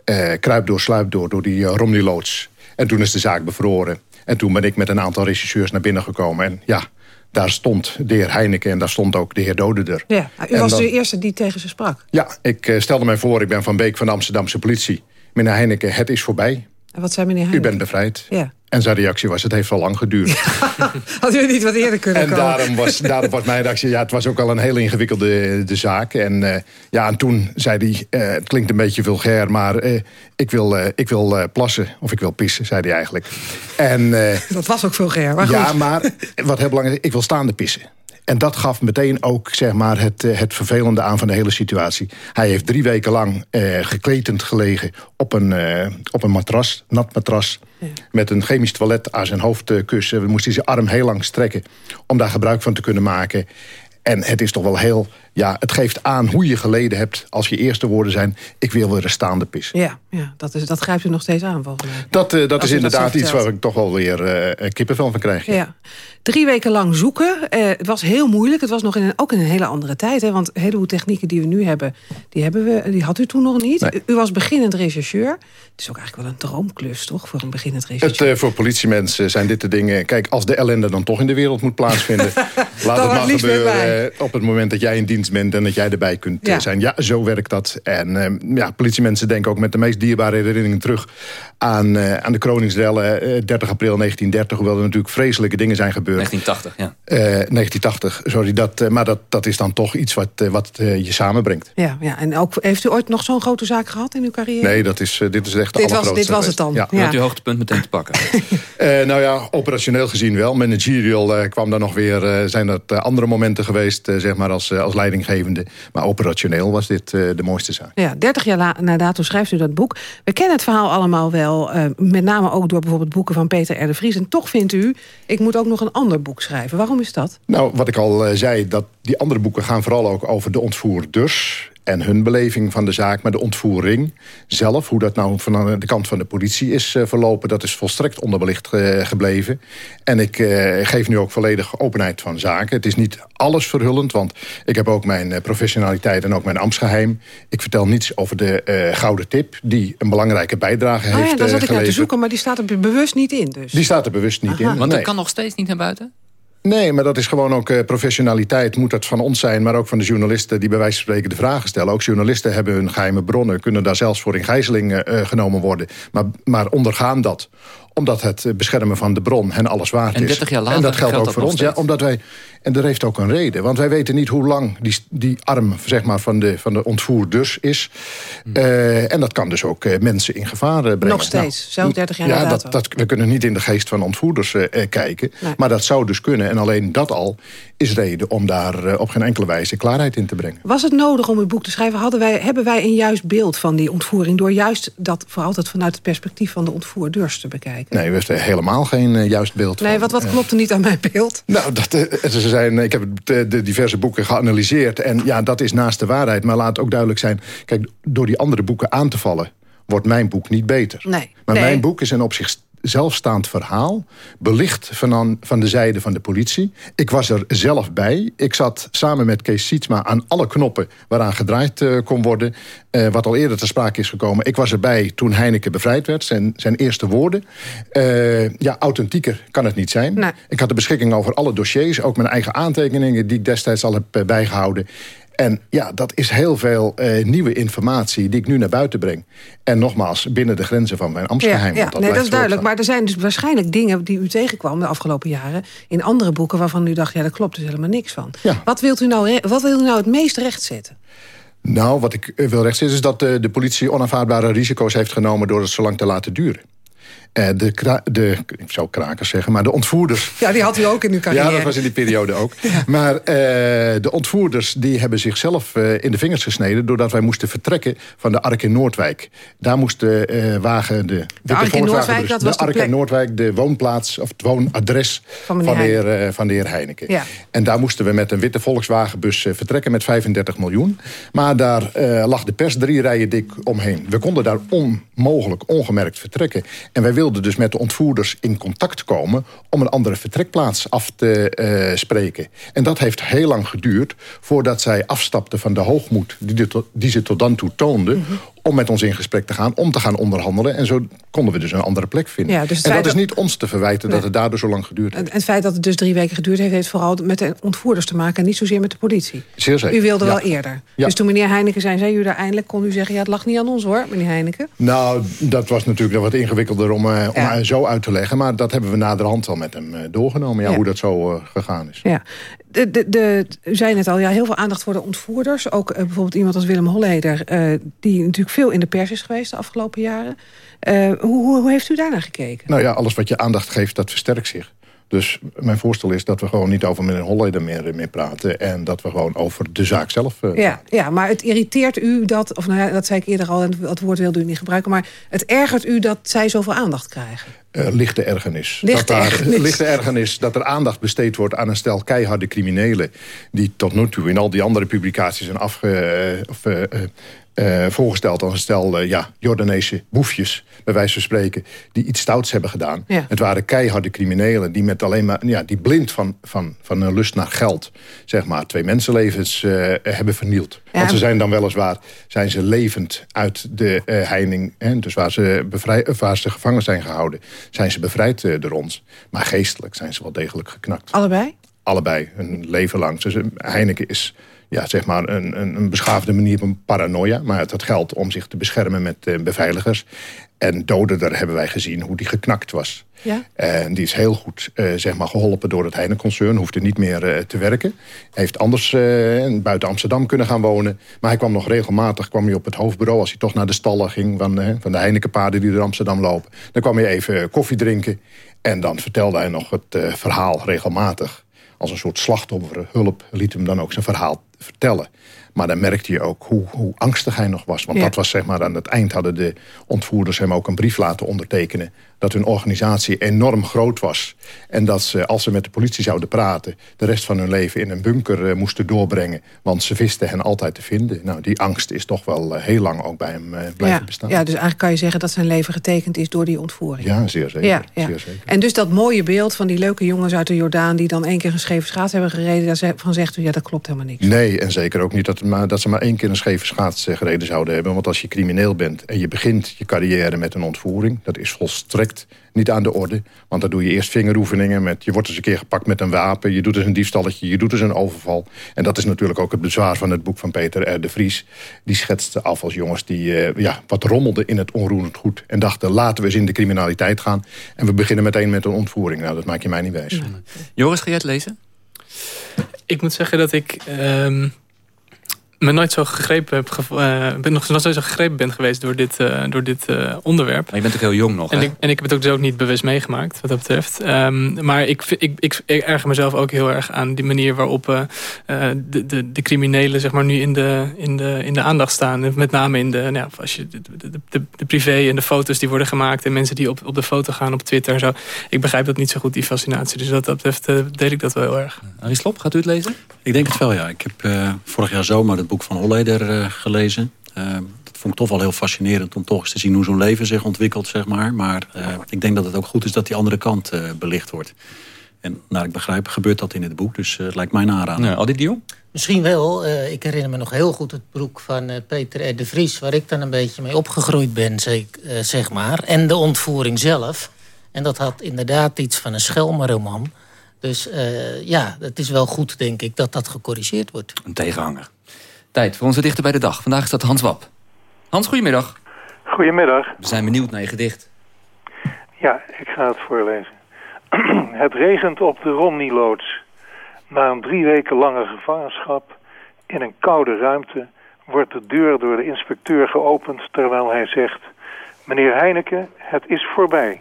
Uh, kruip door, sluip door, door die uh, Romney-loods. En toen is de zaak bevroren. En toen ben ik met een aantal regisseurs naar binnen gekomen. En ja, daar stond de heer Heineken en daar stond ook de heer Dodeder. Ja, u en was dan, de eerste die tegen ze sprak? Ja, ik uh, stelde mij voor, ik ben van Beek van de Amsterdamse politie. Meneer Heineken, het is voorbij. En wat zei meneer Heineken? U bent bevrijd. Ja. En zijn reactie was, het heeft wel lang geduurd. Ja, (laughs) had u niet wat eerder kunnen en komen? daarom was, daarom was mijn reactie, ja, het was ook al een heel ingewikkelde de zaak. En, uh, ja, en toen zei hij, uh, het klinkt een beetje vulgair... maar uh, ik wil, ik wil plassen, of ik wil pissen, zei hij eigenlijk. En, (laughs) dat was ook vulgair, maar Ja, maar (laughs) wat heel belangrijk is, ik wil staande pissen. En dat gaf meteen ook zeg maar, het, het vervelende aan van de hele situatie. Hij heeft drie weken lang eh, gekletend gelegen op een, eh, op een matras, nat matras... Ja. met een chemisch toilet aan zijn hoofdkussen. We moesten zijn arm heel lang strekken om daar gebruik van te kunnen maken. En het is toch wel heel... Ja, het geeft aan hoe je geleden hebt als je eerste woorden zijn... ik wil weer een staande pis. Ja, ja dat, is, dat grijpt u nog steeds aan volgens mij. Dat, uh, dat is inderdaad dat iets waar ik toch wel weer uh, kippenvel van krijg. Ja. ja. Drie weken lang zoeken. Uh, het was heel moeilijk. Het was nog in een, ook in een hele andere tijd. Hè? Want een heleboel technieken die we nu hebben... die, hebben we, die had u toen nog niet. Nee. U was beginnend rechercheur. Het is ook eigenlijk wel een droomklus, toch? Voor een beginnend rechercheur. Het, voor politiemensen zijn dit de dingen... Kijk, als de ellende dan toch in de wereld moet plaatsvinden... (laughs) laat het maar gebeuren op het moment dat jij in dienst bent... en dat jij erbij kunt ja. zijn. Ja, zo werkt dat. En ja, politiemensen denken ook met de meest dierbare herinneringen terug... aan, aan de Kroningsrellen 30 april 1930... hoewel er natuurlijk vreselijke dingen zijn gebeurd. 1980, ja. Uh, 1980, sorry. Dat, uh, maar dat, dat is dan toch iets wat, uh, wat je samenbrengt. Ja, ja, en ook, heeft u ooit nog zo'n grote zaak gehad in uw carrière? Nee, dat is, dit is echt de dit was, Dit was het dan? Ja. ja. uw hoogtepunt meteen te pakken? (laughs) (laughs) nou ja, operationeel gezien wel. Managerial kwam dan nog weer... zijn dat andere momenten geweest, zeg maar, als, als leidinggevende. Maar operationeel was dit de mooiste zaak. Ja, 30 jaar na, dato schrijft u dat boek. We kennen het verhaal allemaal wel. met name ook door bijvoorbeeld boeken van Peter R. de Vries. En toch vindt u, ik moet ook nog een ander boek schrijven. Waarom is dat? Nou, wat ik al uh, zei, dat die andere boeken gaan vooral ook over de ontvoerders en hun beleving van de zaak, maar de ontvoering zelf, hoe dat nou van de kant van de politie is uh, verlopen, dat is volstrekt onderbelicht uh, gebleven. En ik geef nu ook volledig openheid van zaken. Het is niet alles verhullend, want ik heb ook mijn professionaliteit en ook mijn ambtsgeheim. Ik vertel niets over de gouden tip, die een belangrijke bijdrage oh, heeft ja, daar zat ik naar te zoeken, maar die staat er bewust niet in dus. Die staat er bewust niet Aha. in. Want nee. er kan nog steeds niet naar buiten? Nee, maar dat is gewoon ook uh, professionaliteit. Moet dat van ons zijn, maar ook van de journalisten... die bij wijze van spreken de vragen stellen. Ook journalisten hebben hun geheime bronnen... kunnen daar zelfs voor in gijzeling uh, genomen worden. Maar, maar ondergaan dat omdat het beschermen van de bron hen alles waard en 30 is. jaar later en dat geldt, geldt ook dat voor ons. Ja, omdat wij, en dat heeft ook een reden. Want wij weten niet hoe lang die, die arm zeg maar, van, de, van de ontvoerders is. Hmm. Uh, en dat kan dus ook uh, mensen in gevaar brengen. Nog steeds, nou, zo 30 jaar Ja, dat, dat, we kunnen niet in de geest van ontvoerders uh, kijken. Nee. Maar dat zou dus kunnen. En alleen dat al is reden om daar op geen enkele wijze klaarheid in te brengen. Was het nodig om uw boek te schrijven? Hadden wij, hebben wij een juist beeld van die ontvoering... door juist dat voor altijd vanuit het perspectief van de ontvoerders te bekijken? Nee, we hebben helemaal geen uh, juist beeld nee, van. wat, wat klopt er niet aan mijn beeld? Nou, dat, ze zijn, ik heb de, de diverse boeken geanalyseerd. En ja, dat is naast de waarheid. Maar laat ook duidelijk zijn... Kijk, door die andere boeken aan te vallen... wordt mijn boek niet beter. Nee. Maar nee. mijn boek is een op zich zelfstaand verhaal. Belicht van, van de zijde van de politie. Ik was er zelf bij. Ik zat samen met Kees Sietsma aan alle knoppen... waaraan gedraaid uh, kon worden. Uh, wat al eerder ter sprake is gekomen. Ik was erbij toen Heineken bevrijd werd. Zijn, zijn eerste woorden. Uh, ja, authentieker kan het niet zijn. Nee. Ik had de beschikking over alle dossiers. Ook mijn eigen aantekeningen die ik destijds al heb bijgehouden. En ja, dat is heel veel uh, nieuwe informatie die ik nu naar buiten breng. En nogmaals, binnen de grenzen van mijn ambtsgeheim. Ja, ja. Dat nee, dat is duidelijk. Maar er zijn dus waarschijnlijk dingen die u tegenkwam de afgelopen jaren... in andere boeken waarvan u dacht, ja, daar klopt dus helemaal niks van. Ja. Wat, wilt u nou, wat wilt u nou het meest rechtzetten? Nou, wat ik wil rechtzetten is dat de, de politie onaanvaardbare risico's heeft genomen... door het zo lang te laten duren. Uh, de, de, ik zou krakers zeggen, maar de ontvoerders... Ja, die had u ook in uw carrière. Ja, dat was in die periode ook. (laughs) Maar uh, de ontvoerders die hebben zichzelf uh, in de vingers gesneden... doordat wij moesten vertrekken van de Ark in Noordwijk. Daar moesten wagen... De, de Ark in Noordwijk, dus, dat de was Ark in Noordwijk, de woonplaats... of het woonadres van, van, de, heer, van de heer Heineken. Ja. En daar moesten we met een witte Volkswagenbus vertrekken... met 35 miljoen. Maar daar lag de pers drie rijen dik omheen. We konden daar onmogelijk, ongemerkt vertrekken. En wij wilden dus met de ontvoerders in contact komen... om een andere vertrekplaats af te uh, spreken. En dat heeft heel lang geduurd voordat zij afstapten van de hoogmoed... die, die ze tot dan toe toonden... Mm -hmm om met ons in gesprek te gaan, om te gaan onderhandelen. En zo konden we dus een andere plek vinden. Ja, dus en dat is niet ons te verwijten nee. dat het daardoor zo lang geduurd heeft. En het feit dat het dus drie weken geduurd heeft... heeft vooral met de ontvoerders te maken en niet zozeer met de politie. Zeer zeker. U wilde ja. wel eerder. Ja. Dus toen meneer Heineken zei, zei u daar eindelijk... kon u zeggen, ja, het lag niet aan ons hoor, meneer Heineken. Nou, dat was natuurlijk wat ingewikkelder om, uh, om ja. zo uit te leggen. Maar dat hebben we naderhand al met hem uh, doorgenomen. Ja, Hoe dat zo uh, gegaan is. Ja. De, de, de, u zei net al, ja, heel veel aandacht voor de ontvoerders. Ook uh, bijvoorbeeld iemand als Willem Holleder... Uh, die natuurlijk veel in de pers is geweest de afgelopen jaren. Uh, hoe, hoe heeft u daarnaar gekeken? Nou ja, alles wat je aandacht geeft, dat versterkt zich. Dus mijn voorstel is dat we gewoon niet over meneer Holleder meer, meer praten... en dat we gewoon over de zaak zelf uh, ja, ja, maar het irriteert u dat... of nou ja, dat zei ik eerder al, en dat woord wilde u niet gebruiken... maar het ergert u dat zij zoveel aandacht krijgen? Uh, lichte ergernis. Lichte dat daar, ergernis. Lichte ergernis dat er aandacht besteed wordt aan een stel keiharde criminelen... die tot nu toe in al die andere publicaties zijn afge, of, uh, voorgesteld als een stel ja, Jordaanese boefjes, bij wijze van spreken... die iets stouts hebben gedaan. Ja. Het waren keiharde criminelen die, met alleen maar, ja, die blind van, van, van een lust naar geld... zeg maar twee mensenlevens hebben vernield. Ja. Want ze zijn dan weliswaar zijn ze levend uit de heining... Hè, dus waar ze, bevrij, waar ze gevangen zijn gehouden... zijn ze bevrijd door ons. Maar geestelijk zijn ze wel degelijk geknakt. Allebei? Allebei, hun leven lang. Dus Heineken is ja, zeg maar een, een, een beschaafde manier van paranoia. Maar dat geldt om zich te beschermen met uh, beveiligers. En Doderder hebben wij gezien hoe die geknakt was. Ja? En die is heel goed uh, zeg maar, geholpen door het Heineken-concern. Hoefde niet meer uh, te werken. Hij heeft anders buiten Amsterdam kunnen gaan wonen. Maar hij kwam nog regelmatig kwam hij op het hoofdbureau... als hij toch naar de stallen ging van, van de Heineken-paarden die door Amsterdam lopen. Dan kwam hij even koffie drinken. En dan vertelde hij nog het verhaal regelmatig als een soort slachtofferhulp liet hem dan ook zijn verhaal vertellen. Maar dan merkte je ook hoe, hoe angstig hij nog was. Want Ja. dat was zeg maar aan het eind hadden de ontvoerders hem ook een brief laten ondertekenen. Dat hun organisatie enorm groot was. En dat ze, als ze met de politie zouden praten... de rest van hun leven in een bunker eh, moesten doorbrengen. Want ze wisten hen altijd te vinden. Nou, die angst is toch wel eh, heel lang ook bij hem eh, blijven Ja, bestaan. ja, dus eigenlijk kan je zeggen dat zijn leven getekend is door die ontvoering. Ja, zeer zeker. Ja, ja. Zeer zeker. En dus dat mooie beeld van die leuke jongens uit de Jordaan... die dan één keer een scheve schaats hebben gereden... daarvan zegt u, ja, dat klopt helemaal niks. Nee, en zeker ook niet dat, maar, dat ze maar één keer een scheve schaats eh, gereden zouden hebben. Want als je crimineel bent en je begint je carrière met een ontvoering... dat is volstrekt niet aan de orde. Want dan doe je eerst vingeroefeningen met... je wordt eens een keer gepakt met een wapen, je doet eens een diefstalletje... je doet eens een overval. En dat is natuurlijk ook het bezwaar van het boek van Peter R. de Vries. Die schetste af als jongens die eh, ja, wat rommelden in het onroerend goed... en dachten, laten we eens in de criminaliteit gaan... en we beginnen meteen met een ontvoering. Nou, dat maak je mij niet wijs. Joris, ga jij het lezen? Ik moet zeggen dat ik ehm, me nooit zo gegrepen heb eh, ben nog nooit zo gegrepen ben geweest door dit, eh, door dit eh, onderwerp. Maar je bent ook heel jong nog, En hè? ik, en ik heb het ook dus ook niet bewust meegemaakt, wat dat betreft. Ehm, maar ik, ik, ik, ik erger mezelf ook heel erg aan die manier waarop eh, eh, de, de, de criminelen zeg maar, nu in de, in, de, in de aandacht staan. Met name in de, nou ja, als je, de, de, de, de privé en de foto's die worden gemaakt. En mensen die op, op de foto gaan op Twitter en zo. Ik begrijp dat niet zo goed, die fascinatie. Dus wat dat betreft deel ik dat wel heel erg. Arie Slop, gaat u het lezen? Ik denk het wel, ja. Ik heb eh, vorig jaar zomer het boek van Holleder eh, gelezen. Eh, dat vond ik toch wel heel fascinerend om toch eens te zien hoe zo'n leven zich ontwikkelt, zeg maar. Maar eh, ik denk dat het ook goed is dat die andere kant eh, belicht wordt. En naar ik begrijp gebeurt dat in het boek, dus het lijkt mij een aanrader. al die deal? Misschien wel. Eh, ik herinner me nog heel goed het boek van eh, Peter R. de Vries... waar ik dan een beetje mee opgegroeid ben, zeg, eh, zeg maar. En de ontvoering zelf. En dat had inderdaad iets van een schelmenroman. Dus eh, ja, het is wel goed, denk ik, dat dat gecorrigeerd wordt. Een tegenhanger. Tijd voor onze dichter bij de dag. Vandaag is dat Hans Wap. Hans, goedemiddag. Goedemiddag. We zijn benieuwd naar je gedicht. Ja, ik ga het voorlezen. (clears throat) het regent op de Romney-loods. Na een drie weken lange gevangenschap in een koude ruimte wordt de deur door de inspecteur geopend terwijl hij zegt... Meneer Heineken, het is voorbij.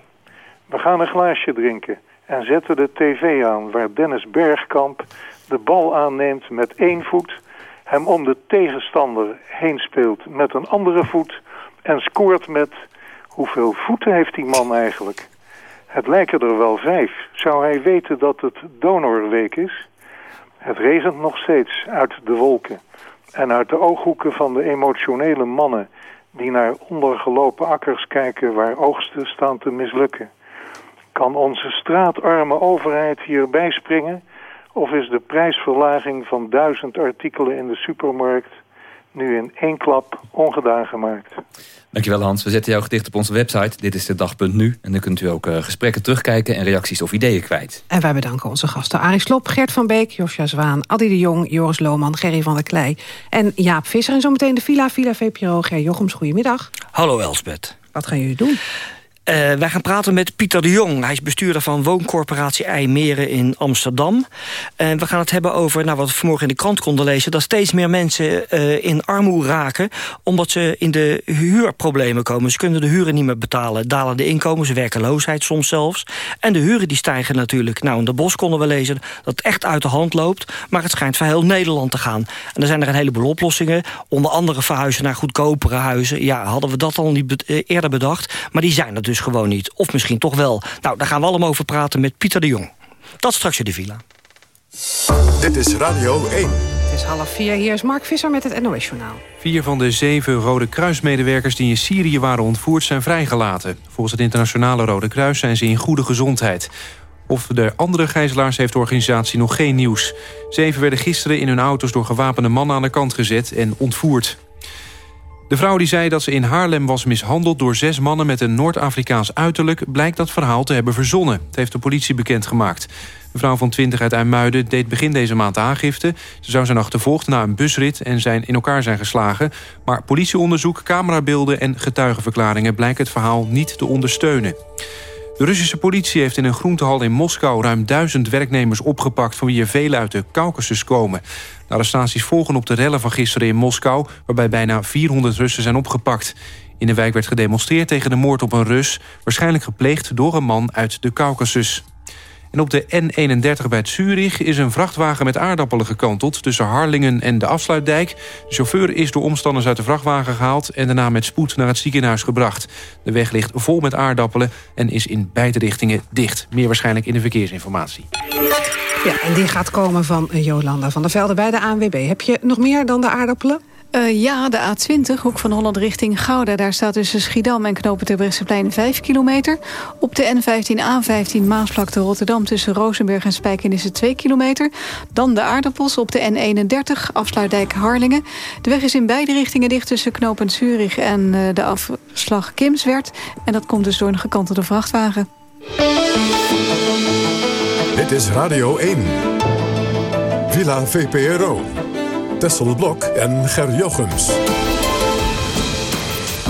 We gaan een glaasje drinken en zetten de tv aan waar Dennis Bergkamp de bal aanneemt met één voet, hem om de tegenstander heen speelt met een andere voet en scoort met... Hoeveel voeten heeft die man eigenlijk? Het lijken er wel vijf. Zou hij weten dat het donorweek is? Het regent nog steeds uit de wolken. En uit de ooghoeken van de emotionele mannen... die naar ondergelopen akkers kijken waar oogsten staan te mislukken. Kan onze straatarme overheid hierbij springen? Of is de prijsverlaging van duizend artikelen in de supermarkt nu in één klap ongedaan gemaakt? Dankjewel Hans. We zetten jouw gedicht op onze website. Dit is de dag.nu. En dan kunt u ook uh, gesprekken terugkijken en reacties of ideeën kwijt. En wij bedanken onze gasten Arie Slop, Gert van Beek, Josja Zwaan, Adi de Jong, Joris Lohman, Gerry van der Klei en Jaap Visser. En zometeen de Villa, Villa VPRO, Ger Jochems. Goedemiddag. Hallo Elsbeth. Wat gaan jullie doen? Uh, wij gaan praten met Pieter de Jong. Hij is bestuurder van wooncorporatie IJmeren in Amsterdam. En we gaan het hebben over nou, wat we vanmorgen in de krant konden lezen... dat steeds meer mensen uh, in armoede raken... omdat ze in de huurproblemen komen. Ze kunnen de huren niet meer betalen. Dalende inkomens, werkeloosheid soms zelfs. En de huren die stijgen natuurlijk. Nou, in de Bos konden we lezen dat het echt uit de hand loopt... maar het schijnt voor heel Nederland te gaan. En er zijn er een heleboel oplossingen. Onder andere verhuizen naar goedkopere huizen. Ja, hadden we dat al niet be eerder bedacht. Maar die zijn er dus gewoon niet. Of misschien toch wel. Nou, daar gaan we allemaal over praten met Pieter de Jong. Dat straks in de villa. Dit is Radio 1. Het is half vier. Hier is Mark Visser met het NOS-journaal. Vier van de zeven Rode Kruismedewerkers die in Syrië waren ontvoerd... zijn vrijgelaten. Volgens het Internationale Rode Kruis zijn ze in goede gezondheid. Of de andere gijzelaars heeft de organisatie nog geen nieuws. Zeven werden gisteren in hun auto's door gewapende mannen aan de kant gezet en ontvoerd. De vrouw die zei dat ze in Haarlem was mishandeld door zes mannen met een Noord-Afrikaans uiterlijk... blijkt dat verhaal te hebben verzonnen. Het heeft de politie bekendgemaakt. De vrouw van 20 uit IJmuiden deed begin deze maand aangifte. Ze zou zijn achtervolgd na een busrit en zijn in elkaar zijn geslagen. Maar politieonderzoek, camerabeelden en getuigenverklaringen... blijken het verhaal niet te ondersteunen. De Russische politie heeft in een groentehal in Moskou... ruim duizend werknemers opgepakt... van wie er veel uit de Caucasus komen. De arrestaties volgen op de rellen van gisteren in Moskou... waarbij bijna 400 Russen zijn opgepakt. In de wijk werd gedemonstreerd tegen de moord op een Rus... waarschijnlijk gepleegd door een man uit de Caucasus. En op de N31 bij Zurich is een vrachtwagen met aardappelen gekanteld... tussen Harlingen en de afsluitdijk. De chauffeur is door omstanders uit de vrachtwagen gehaald... en daarna met spoed naar het ziekenhuis gebracht. De weg ligt vol met aardappelen en is in beide richtingen dicht. Meer waarschijnlijk in de verkeersinformatie. Ja, en die gaat komen van Jolanda van der Velde bij de ANWB. Heb je nog meer dan de aardappelen? Uh, ja, de A20, hoek van Holland richting Gouda. Daar staat tussen Schiedam en Knopen Terbrechtseplein 5 kilometer. Op de N15, A15 Maasvlakte Rotterdam tussen Rozenburg en Spijkenisse 2 kilometer. Dan de aardappels op de N31, afsluitdijk Harlingen. De weg is in beide richtingen dicht tussen Knopen Zurich en uh, de afslag Kimswert. En dat komt dus door een gekantelde vrachtwagen. Dit is Radio 1. Villa VPRO. Tessel Blok en Ger Jochems.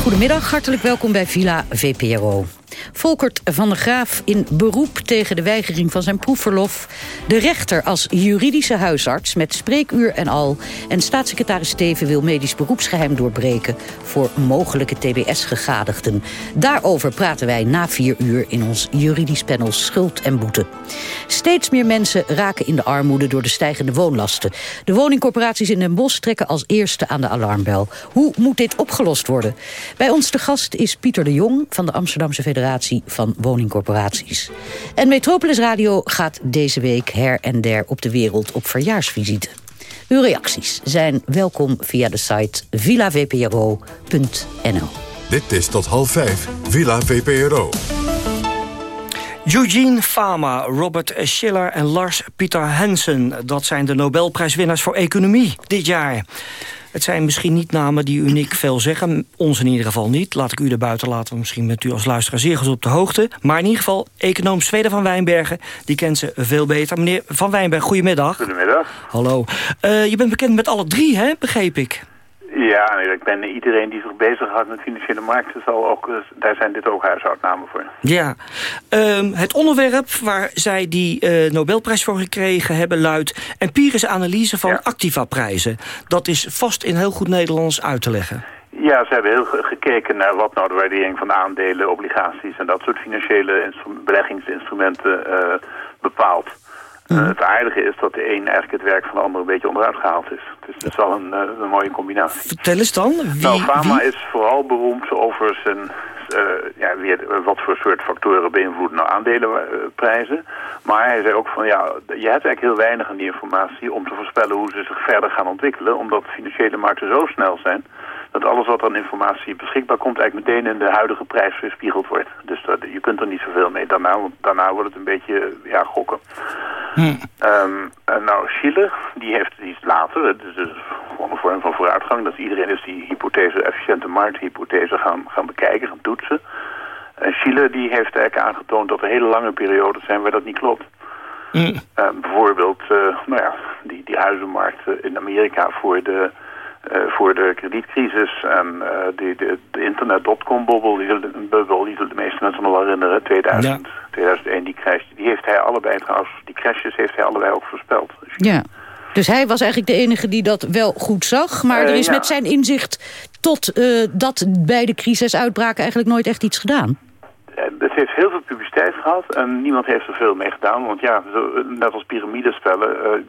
Goedemiddag, hartelijk welkom bij Villa VPRO. Volkert van der Graaf in beroep tegen de weigering van zijn proefverlof. De rechter als juridische huisarts met spreekuur en al. En staatssecretaris Steven wil medisch beroepsgeheim doorbreken... voor mogelijke TBS-gegadigden. Daarover praten wij na vier uur in ons juridisch panel Schuld en Boete. Steeds meer mensen raken in de armoede door de stijgende woonlasten. De woningcorporaties in Den Bosch trekken als eerste aan de alarmbel. Hoe moet dit opgelost worden? Bij ons de gast is Pieter de Jong van de Amsterdamse Federatie van Woningcorporaties. En Metropolis Radio gaat deze week her en der op de wereld op verjaarsvisite. Uw reacties zijn welkom via de site villavpro.nl. Dit is tot half vijf, Villa VPRO. Eugene Fama, Robert Schiller en Lars Peter Hansen. Dat zijn de Nobelprijswinnaars voor economie dit jaar. Het zijn misschien niet namen die uniek veel zeggen. Ons in ieder geval niet. Laat ik u er buiten laten. Misschien bent u als luisteraar zeer goed op de hoogte. Maar in ieder geval, econoom Zweden van Wijnbergen... die kent ze veel beter. Meneer Van Wijnberg, goedemiddag. Goedemiddag. Hallo. Uh, je bent bekend met alle drie, hè? begreep ik. Ja, ik ben iedereen die zich bezighoudt met financiële markten, zal ook, daar zijn dit ook huishoudnamen voor. Ja, um, het onderwerp waar zij die uh, Nobelprijs voor gekregen hebben luidt empirische analyse van ja. activa-prijzen. Dat is vast in heel goed Nederlands uit te leggen. Ja, ze hebben heel gekeken naar wat nou de waardering van aandelen, obligaties en dat soort financiële beleggingsinstrumenten uh, bepaalt. Uh, het aardige is dat de een eigenlijk het werk van de ander een beetje onderuit gehaald is. Dus dat is wel een, uh, een mooie combinatie. Vertel eens dan. Wie, nou, Fama wie? is vooral beroemd over zijn, uh, ja, weer, wat voor soort factoren beïnvloeden nou aandelenprijzen. Maar hij zei ook van, ja, je hebt eigenlijk heel weinig aan die informatie om te voorspellen hoe ze zich verder gaan ontwikkelen. Omdat financiële markten zo snel zijn dat alles wat aan informatie beschikbaar komt... eigenlijk meteen in de huidige prijs weerspiegeld wordt. Dus dat, je kunt er niet zoveel mee. Daarna, daarna wordt het een beetje ja, gokken. Hm. Um, en nou, Chile, die heeft iets later... Het is dus gewoon een vorm van vooruitgang... dat iedereen is die hypothese, efficiënte markthypothese gaan, gaan bekijken, gaan toetsen. En Chile die heeft eigenlijk aangetoond dat er hele lange periodes zijn waar dat niet klopt. Hm. Uh, bijvoorbeeld, uh, nou ja, die, die huizenmarkt in Amerika voor de... Uh, voor de kredietcrisis en uh, de, de, de internet.com-bubbel, die, die zullen de meeste mensen nog wel herinneren, 2000, ja. 2001, die crash, die heeft hij allebei trouwens, die crashes heeft hij allebei ook voorspeld. Ja, dus hij was eigenlijk de enige die dat wel goed zag, maar uh, er is ja. met zijn inzicht tot dat bij de crisisuitbraken eigenlijk nooit echt iets gedaan. Het heeft heel veel publiciteit gehad en niemand heeft er veel mee gedaan, want ja, net als piramidespellen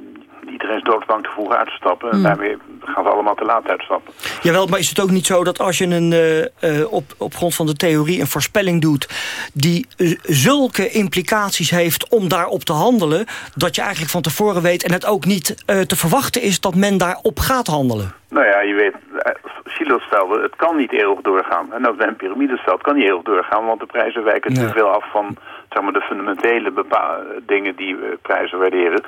iedereen is doodsbang te vroeg uit te stappen. En mm. daarmee gaan ze allemaal te laat uitstappen. Jawel, maar is het ook niet zo dat als je een, uh, uh, op, op grond van de theorie een voorspelling doet... die uh, zulke implicaties heeft om daarop te handelen... dat je eigenlijk van tevoren weet en het ook niet te verwachten is... dat men daarop gaat handelen? Nou ja, je weet, Chilo stelde, het kan niet eeuwig doorgaan. En als bij een piramide stelt, kan niet eeuwig doorgaan... want de prijzen wijken ja. te veel af van zeg maar, de fundamentele dingen die prijzen waarderen...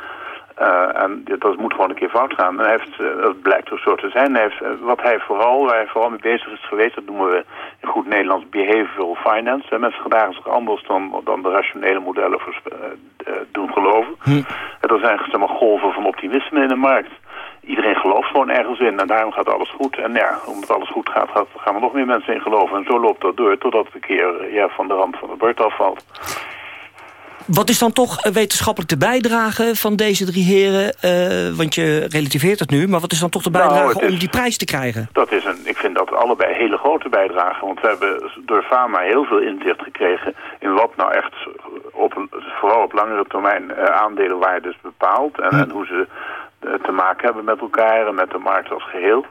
Uh, en dat moet gewoon een keer fout gaan. En hij heeft, uh, dat blijkt er zo te zijn. Hij heeft, uh, wat hij vooral, waar hij vooral mee bezig is geweest, dat noemen we in goed Nederlands behavioral finance. En mensen gedragen zich anders dan, dan de rationele modellen voor, doen geloven. Hm. Er zijn zeg maar, golven van optimisme in de markt. Iedereen gelooft gewoon ergens in en daarom gaat alles goed. En ja, omdat alles goed gaat, gaat gaan er nog meer mensen in geloven. En zo loopt dat door totdat het een keer ja, van de rand van het bord afvalt. Wat is dan toch wetenschappelijk de bijdrage van deze drie heren? Uh, want je relativeert het nu, maar wat is dan toch de bijdrage nou, is, om die prijs te krijgen? Dat is een, ik vind dat allebei hele grote bijdrage. Want we hebben door Fama heel veel inzicht gekregen in wat nou echt op, vooral op langere termijn uh, aandelenwaardes bepaalt. En, hm. en hoe ze te maken hebben met elkaar en met de markt als geheel.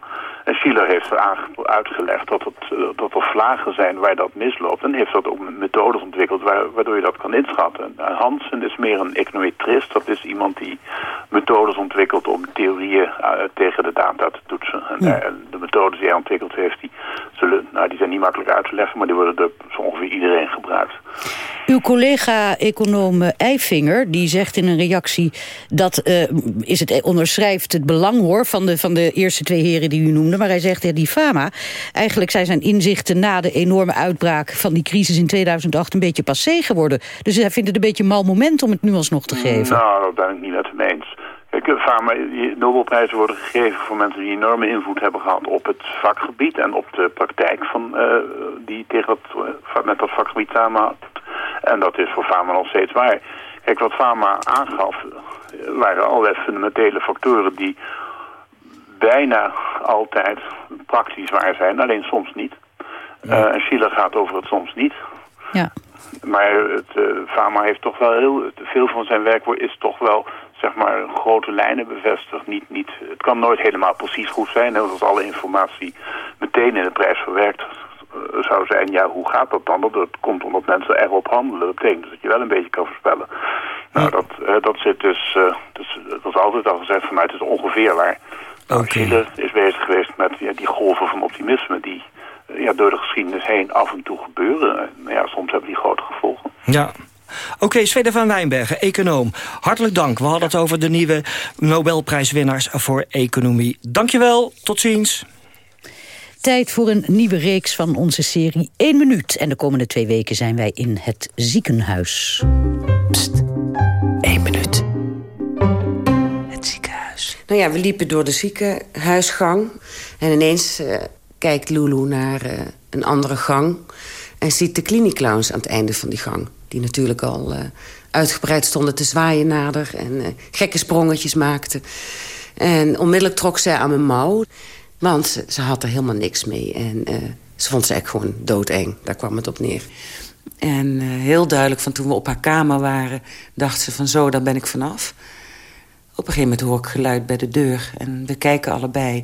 En Schiller heeft uitgelegd dat, het, uh, dat er vlagen zijn waar dat misloopt. En heeft dat ook methodes ontwikkeld waar, waardoor je dat kan inschatten. En Hansen is meer een econometrist. Dat is iemand die methodes ontwikkelt om theorieën tegen de data te toetsen. En, de methodes die hij ontwikkeld heeft, die, zullen, nou, die zijn niet makkelijk uit te leggen... maar die worden door zo ongeveer iedereen gebruikt. Uw collega-econoom Eifinger, die zegt in een reactie... dat uh, is het, onderschrijft het belang hoor, van, de, van de eerste twee heren die u noemde... maar hij zegt, ja, die fama... eigenlijk zijn zijn inzichten na de enorme uitbraak van die crisis in 2008... een beetje passé geworden. Dus hij vindt het een beetje een mal moment om het nu alsnog te geven. Nou, dat ben ik niet met hem eens. Kijk, Fama, Nobelprijzen worden gegeven voor mensen die enorme invloed hebben gehad op het vakgebied en op de praktijk van, uh, die tegen dat, uh, met dat vakgebied samenhangt. En dat is voor Fama nog steeds waar. Kijk, wat Fama aangaf, waren allerlei fundamentele factoren die bijna altijd praktisch waar zijn, alleen soms niet. Ja. Uh, gaat over het soms niet. Ja. Maar het, uh, Fama heeft toch wel heel, veel van zijn werk is toch wel zeg maar grote lijnen bevestigd. Niet, niet, het kan nooit helemaal precies goed zijn. Hè, als alle informatie meteen in de prijs verwerkt zou zijn. Ja, hoe gaat dat dan? Dat, komt omdat mensen erop handelen. Dat betekent dus dat je wel een beetje kan voorspellen. Nou, dat, uh, dat zit dus, uh, dus... Dat is altijd al gezegd vanuit het ongeveer waar. Nou, okay. Chile is bezig geweest met ja, die golven van optimisme... die ja, door de geschiedenis heen af en toe gebeuren. Ja, soms hebben die grote gevolgen. Ja, Oké, okay, van Wijnbergen, econoom. Hartelijk dank. We hadden het over de nieuwe Nobelprijswinnaars voor economie. Dankjewel, tot ziens. Tijd voor een nieuwe reeks van onze serie 1 minuut. En de komende twee weken zijn wij in het ziekenhuis. Pst, 1 minuut. Het ziekenhuis. Nou ja, we liepen door de ziekenhuisgang. En ineens uh, kijkt Lulu naar uh, een andere gang... en ziet de kliniekclowns aan het einde van die gang die natuurlijk al uh, uitgebreid stonden te zwaaien nader... en gekke sprongetjes maakten. En onmiddellijk trok zij aan mijn mouw. Want ze, had er helemaal niks mee. En uh, ze vond ze eigenlijk gewoon doodeng. Daar kwam het op neer. En uh, heel duidelijk van toen we op haar kamer waren... dacht ze van zo, daar ben ik vanaf. Op een gegeven moment hoor ik geluid bij de deur. En we kijken allebei.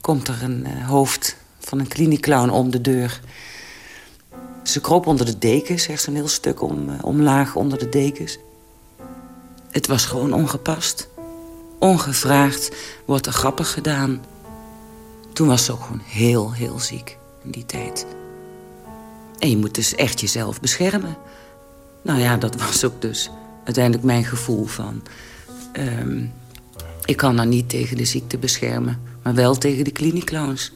Komt er een uh, hoofd van een kliniekclown om de deur. Ze kroop onder de dekens, echt een heel stuk om, omlaag onder de dekens. Het was gewoon ongepast. Ongevraagd wordt er grappig gedaan. Toen was ze ook gewoon heel, heel ziek in die tijd. En je moet dus echt jezelf beschermen. Nou ja, dat was ook dus uiteindelijk mijn gevoel van... Um, ik kan nou niet tegen de ziekte beschermen, maar wel tegen de kliniekclowns.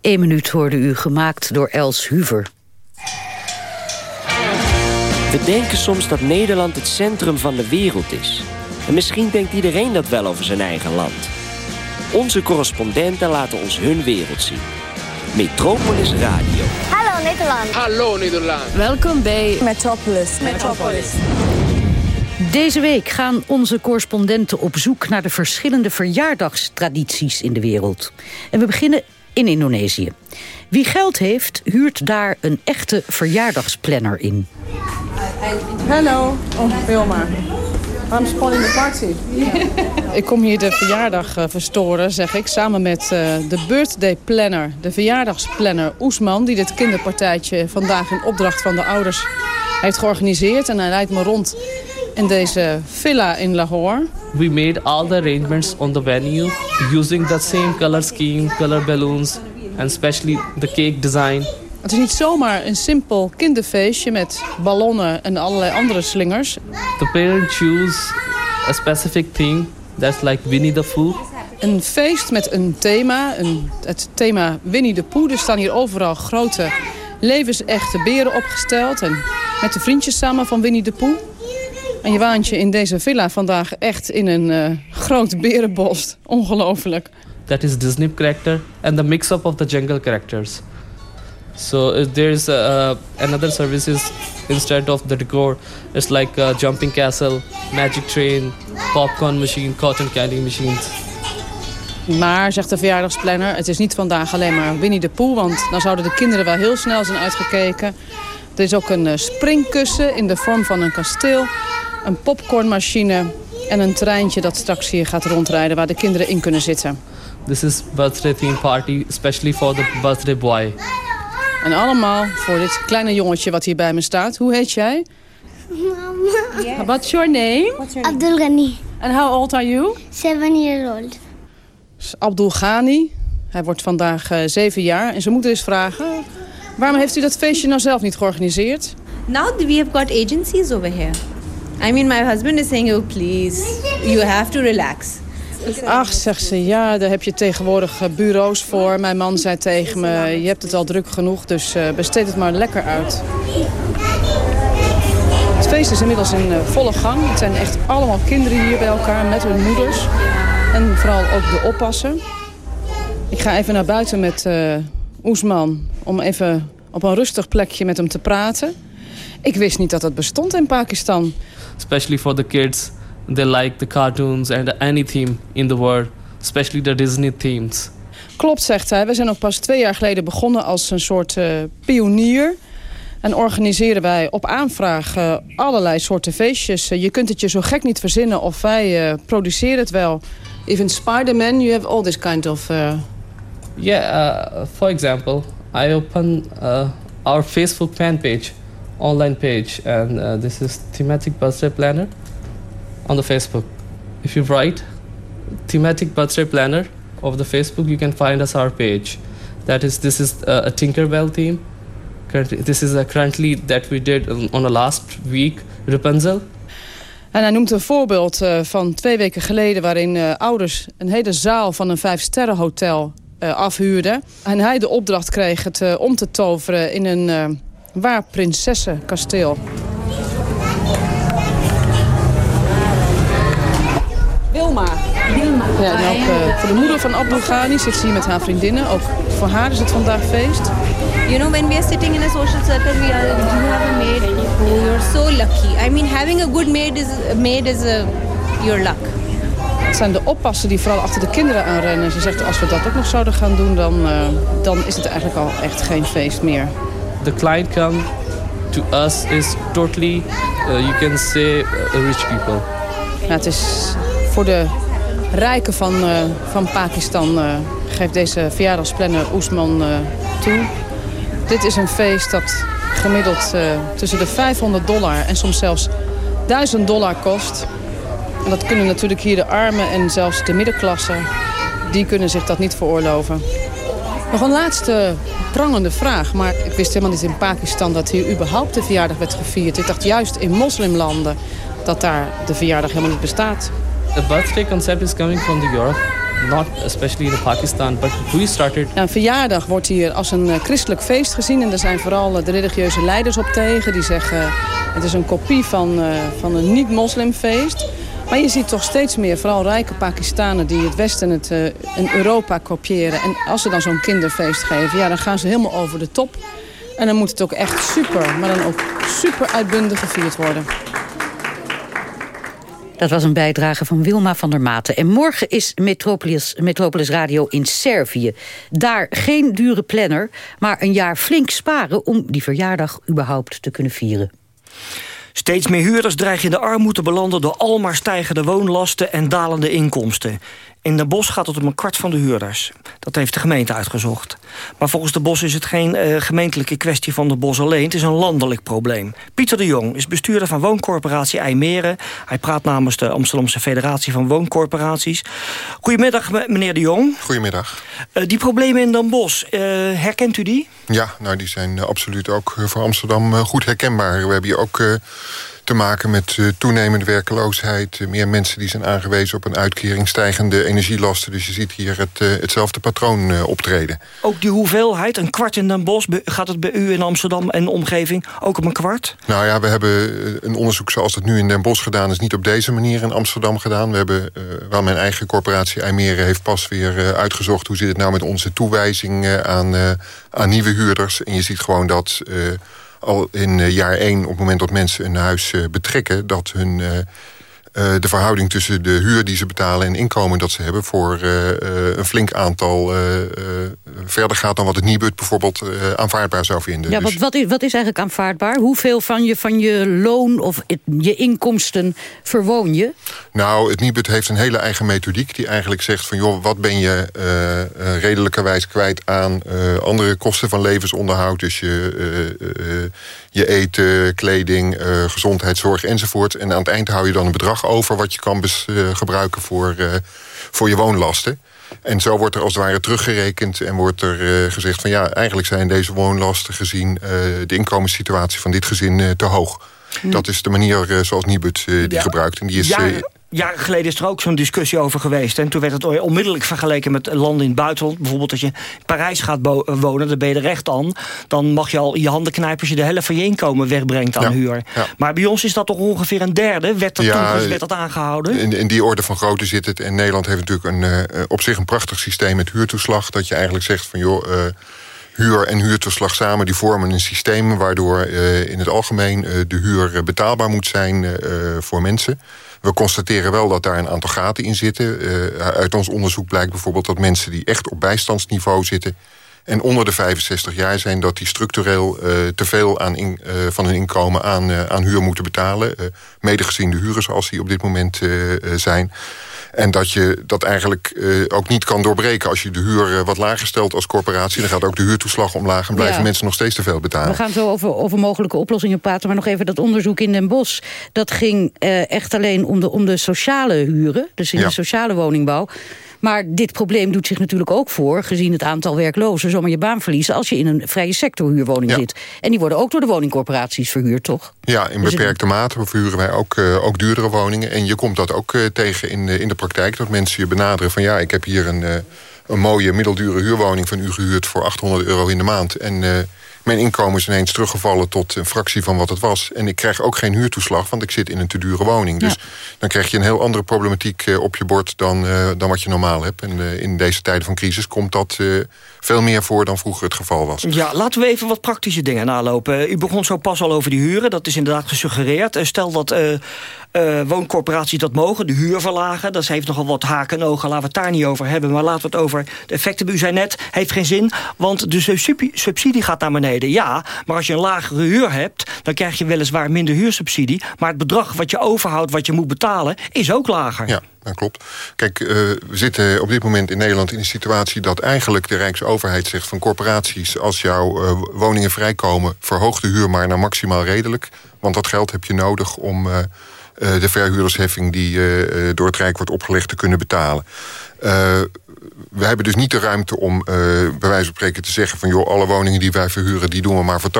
Eén minuut hoorde u gemaakt door Els Huver. We denken soms dat Nederland het centrum van de wereld is. En misschien denkt iedereen dat wel over zijn eigen land. Onze correspondenten laten ons hun wereld zien. Metropolis Radio. Hallo Nederland. Hallo Nederland. Welkom bij Metropolis. Metropolis. Deze week gaan onze correspondenten op zoek naar de verschillende verjaardagstradities in de wereld. En we beginnen in Indonesië. Wie geld heeft, huurt daar een echte verjaardagsplanner in. Hallo, oh, Wilma. I'm spoiling the party. ik kom hier de verjaardag uh, verstoren, zeg ik, samen met uh, de birthday planner, de verjaardagsplanner Oesman, die dit kinderpartijtje vandaag in opdracht van de ouders heeft georganiseerd. En hij leidt me rond in deze villa in Lahore. We made all the arrangements on the venue using the same color scheme, color balloons and especially the cake design. Het is niet zomaar een simpel kinderfeestje met ballonnen en allerlei andere slingers. The parents choose a specific theme that's like Winnie the Pooh. Een feest met een thema, een, het thema Winnie the Pooh. Er staan hier overal grote levensechte beren opgesteld. En met de vriendjes samen van Winnie the Pooh. En je waant je in deze villa vandaag echt in een uh, groot berenbos. Ongelooflijk. That is Disney character and the mix-up of the jungle characters. So if there's uh, another services instead of the decor, it's like a jumping castle, magic train, popcorn machine, cotton candy machines. Maar, zegt de verjaardagsplanner, het is niet vandaag alleen maar Winnie de Pooh... want dan zouden de kinderen wel heel snel zijn uitgekeken. Er is ook een springkussen in de vorm van een kasteel... een popcornmachine en een treintje dat straks hier gaat rondrijden... waar de kinderen in kunnen zitten. This is birthday theme party, especially for the birthday boy. En allemaal voor dit kleine jongetje wat hier bij me staat. Hoe heet jij? Mama. Yes. What's your name? What's your name? Abdul Ghani. And how old are you? Seven years old. Abdul Ghani. Hij wordt vandaag uh, zeven jaar. En ze moeten eens vragen... waarom heeft u dat feestje nou zelf niet georganiseerd? Now we have got agencies over here. I mean, my husband is saying, oh please, you have to relax. Ach, zegt ze, ja, daar heb je tegenwoordig bureaus voor. Mijn man zei tegen me, je hebt het al druk genoeg, dus uh, besteed het maar lekker uit. Het feest is inmiddels in uh, volle gang. Het zijn echt allemaal kinderen hier bij elkaar met hun moeders. En vooral ook de oppassen. Ik ga even naar buiten met Oesman om even op een rustig plekje met hem te praten. Ik wist niet dat het bestond in Pakistan. Especially for the kids they like the cartoons and any theme in the world, especially the Disney themes. Klopt, zegt hij. We zijn ook pas twee jaar geleden begonnen als een soort uh, pionier. En organiseren wij op aanvraag uh, allerlei soorten feestjes. Uh, je kunt het je zo gek niet verzinnen of wij produceren het wel. Even Spider-Man, you have all this kind of... Yeah, for example, I open our Facebook fan page, online page. And this is thematic birthday planner on the Facebook. If you write thematic birthday planner of the Facebook, you can find us our page. That is, this is a, a Tinkerbell theme. Currently, this is a currently that we did on the last week, Rapunzel. En hij noemt een voorbeeld uh, van twee weken geleden... waarin uh, ouders een hele zaal van een vijfsterrenhotel uh, afhuurden. En hij de opdracht kreeg het om te toveren in een waar prinsessenkasteel. Ja, en ook uh, voor de moeder van Abdul Ghani zit ze hier met haar vriendinnen. Ook voor haar is het vandaag feest. You know, when we are sitting in a social circle, we are, you have a maid. Oh, you're so lucky. I mean, having a good maid is, a maid is a, your luck. Het zijn de oppassen die vooral achter de kinderen aanrennen. Ze zegt, als we dat ook nog zouden gaan doen, dan, uh, dan is het eigenlijk al echt geen feest meer. The client come to us is totally, uh, you can say, uh, rich people. Het is voor de rijken van, uh, van Pakistan geeft deze verjaardagsplanner Oesman toe. Dit is een feest dat gemiddeld tussen de 500 dollar en soms zelfs 1000 dollar kost. En dat kunnen natuurlijk hier de armen en zelfs de middenklasse... die kunnen zich dat niet veroorloven. Nog een laatste prangende vraag. Maar ik wist helemaal niet in Pakistan dat hier überhaupt de verjaardag werd gevierd. Ik dacht juist in moslimlanden dat daar de verjaardag helemaal niet bestaat. The birthday concept is coming from the Europe. Not especially in Pakistan, but we started... een verjaardag wordt hier als een eh, christelijk feest gezien. En er zijn vooral eh, de religieuze leiders op tegen. Die zeggen het is een kopie van, van een niet-moslimfeest. Maar je ziet toch steeds meer, vooral rijke Pakistanen... die het Westen het, in Europa kopiëren. En als ze dan zo'n kinderfeest geven, ja, dan gaan ze helemaal over de top. En dan moet het ook echt super, maar dan ook super uitbundig gevierd worden. Dat was een bijdrage van Wilma van der Maten. En morgen is Metropolis, Metropolis Radio in Servië. Daar geen dure planner, maar een jaar flink sparen... om die verjaardag überhaupt te kunnen vieren. Steeds meer huurders dreigen in de armoede belanden... door almaar stijgende woonlasten en dalende inkomsten. In de Bos gaat het om een kwart van de huurders. Dat heeft de gemeente uitgezocht. Maar volgens de Bos is het geen uh, gemeentelijke kwestie van de Bos alleen. Het is een landelijk probleem. Pieter de Jong is bestuurder van wooncorporatie IJmeren. Hij praat namens de Amsterdamse Federatie van Wooncorporaties. Goedemiddag, meneer de Jong. Goedemiddag. Uh, die problemen in Den Bosch, uh, herkent u die? Ja, nou die zijn absoluut ook voor Amsterdam goed herkenbaar. We hebben hier ook te maken met uh, toenemende werkeloosheid. Uh, meer mensen die zijn aangewezen op een uitkering, stijgende energielasten. Dus je ziet hier het, uh, hetzelfde patroon optreden. Ook die hoeveelheid, een kwart in Den Bosch... gaat het bij u in Amsterdam en omgeving ook op een kwart? Nou ja, we hebben een onderzoek zoals het nu in Den Bosch gedaan... is niet op deze manier in Amsterdam gedaan. We hebben, wel mijn eigen corporatie IJmeren heeft pas weer uitgezocht... hoe zit het nou met onze toewijzing aan, aan nieuwe huurders. En je ziet gewoon dat al in eh, jaar één, op het moment dat mensen een huis eh, betrekken... dat hun eh, de verhouding tussen de huur die ze betalen en inkomen dat ze hebben... voor uh, een flink aantal verder gaat dan wat het Nibud bijvoorbeeld aanvaardbaar zou vinden. Ja, dus... wat, wat, is, wat is eigenlijk aanvaardbaar? Hoeveel van je, van je loon of je inkomsten verwoon je? Nou, het Nibud heeft een hele eigen methodiek die eigenlijk zegt van... joh, wat ben je redelijkerwijs kwijt aan andere kosten van levensonderhoud... dus je, je eten, kleding, gezondheidszorg enzovoort. En aan het eind hou je dan een bedrag over wat je kan uh, gebruiken voor, uh, voor je woonlasten. En zo wordt er als het ware teruggerekend en wordt er uh, gezegd van ja, eigenlijk zijn deze woonlasten gezien de inkomenssituatie van dit gezin te hoog. Hm. Dat is de manier zoals Nibud die ja. gebruikt. En die is, ja jaren geleden is er ook zo'n discussie over geweest. En toen werd het onmiddellijk vergeleken met landen in het buitenland. Bijvoorbeeld als je in Parijs gaat wonen, dan ben je er recht aan. Dan mag je al je handen knijpen als je de helft van je inkomen wegbrengt aan huur. Maar bij ons is dat toch ongeveer een derde? Werd dat, ja, toen, werd dat aangehouden? In, in, die orde van grootte zit het. En Nederland heeft natuurlijk een, uh, op zich een prachtig systeem met huurtoeslag. Dat je eigenlijk zegt van joh... Uh, huur en huurtoeslag samen die vormen een systeem... waardoor uh, in het algemeen de huur betaalbaar moet zijn voor mensen. We constateren wel dat daar een aantal gaten in zitten. Uh, uit ons onderzoek blijkt bijvoorbeeld dat mensen die echt op bijstandsniveau zitten en onder de 65 jaar zijn... dat die structureel uh, te veel aan in, uh, van hun inkomen aan, uh, aan huur moeten betalen. mede gezien de huren zoals die op dit moment zijn. En dat je dat eigenlijk uh, ook niet kan doorbreken. Als je de huur uh, wat lager stelt als corporatie... dan gaat ook de huurtoeslag omlaag en blijven ja. mensen nog steeds te veel betalen. We gaan zo over, over mogelijke oplossingen praten. Maar nog even dat onderzoek in Den Bosch. Dat ging uh, echt alleen om de, om de sociale huren. Dus in ja. de sociale woningbouw. Maar dit probleem doet zich natuurlijk ook voor... gezien het aantal werklozen zomaar je baan verliezen... als je in een vrije sector huurwoning ja. zit. En die worden ook door de woningcorporaties verhuurd, toch? Ja, in dus beperkte mate verhuren wij ook, uh, ook duurdere woningen. En je komt dat ook uh, tegen in, uh, in de praktijk. Dat mensen je benaderen van ja, ik heb hier een, een mooie middeldure huurwoning van u gehuurd... voor 800 euro in de maand. En mijn inkomen is ineens teruggevallen tot een fractie van wat het was. En ik krijg ook geen huurtoeslag, want ik zit in een te dure woning. Dus dan krijg je een heel andere problematiek op je bord dan, uh, dan wat je normaal hebt. En uh, in deze tijden van crisis komt dat uh, veel meer voor dan vroeger het geval was. Ja, laten we even wat praktische dingen nalopen. U begon zo pas al over die huren, dat is inderdaad gesuggereerd. Stel dat uh, wooncorporaties dat mogen, de huur verlagen. Dat heeft nogal wat haken en ogen, laten we het daar niet over hebben. Maar laten we het over de effecten. U zei net, heeft geen zin, want de subsidie gaat naar beneden. Ja, maar als je een lagere huur hebt... dan krijg je weliswaar minder huursubsidie. Maar het bedrag wat je overhoudt, wat je moet betalen, is ook lager. Ja. Dat klopt. Kijk, uh, we zitten op dit moment in Nederland in een situatie... dat eigenlijk de Rijksoverheid zegt van corporaties... als jouw uh, woningen vrijkomen, verhoog de huur maar naar maximaal redelijk. Want dat geld heb je nodig om... Uh, de verhuurdersheffing die door het Rijk wordt opgelegd te kunnen betalen. Uh, we hebben dus niet de ruimte om bij wijze van spreken te zeggen... van joh, alle woningen die wij verhuren... die doen we maar voor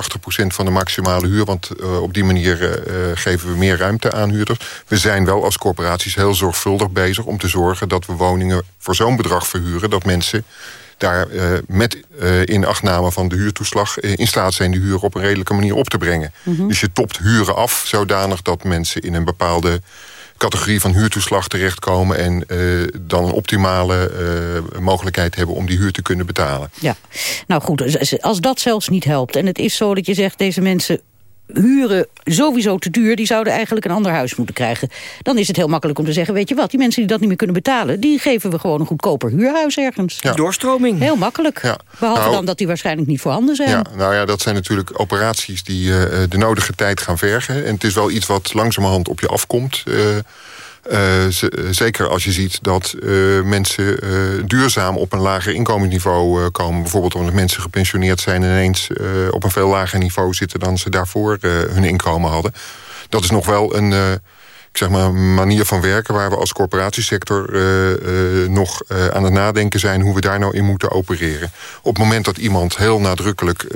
80% van de maximale huur... want op die manier geven we meer ruimte aan huurders. We zijn wel als corporaties heel zorgvuldig bezig om te zorgen... dat we woningen voor zo'n bedrag verhuren... dat mensen daar uh, met uh, inachtname van de huurtoeslag... Uh, in staat zijn de huur op een redelijke manier op te brengen. Mm -hmm. Dus je topt huren af zodanig dat mensen in een bepaalde categorie van huurtoeslag terechtkomen... en dan een optimale mogelijkheid hebben om die huur te kunnen betalen. Ja, nou goed, als dat zelfs niet helpt... en het is zo dat je zegt, deze mensen huren sowieso te duur. Die zouden eigenlijk een ander huis moeten krijgen. Dan is het heel makkelijk om te zeggen... weet je wat, die mensen die dat niet meer kunnen betalen... die geven we gewoon een goedkoper huurhuis ergens. Ja. Doorstroming. Heel makkelijk. Ja. Behalve nou, dan dat die waarschijnlijk niet voorhanden zijn. Ja, nou ja, dat zijn natuurlijk operaties die uh, de nodige tijd gaan vergen. En het is wel iets wat langzamerhand op je afkomt... Uh, uh, zeker als je ziet dat uh, mensen uh, duurzaam op een lager inkomensniveau komen. Bijvoorbeeld omdat mensen gepensioneerd zijn en ineens op een veel lager niveau zitten dan ze daarvoor hun inkomen hadden. Dat is nog wel een zeg maar, manier van werken waar we als corporatiesector nog aan het nadenken zijn hoe we daar nou in moeten opereren. Op het moment dat iemand heel nadrukkelijk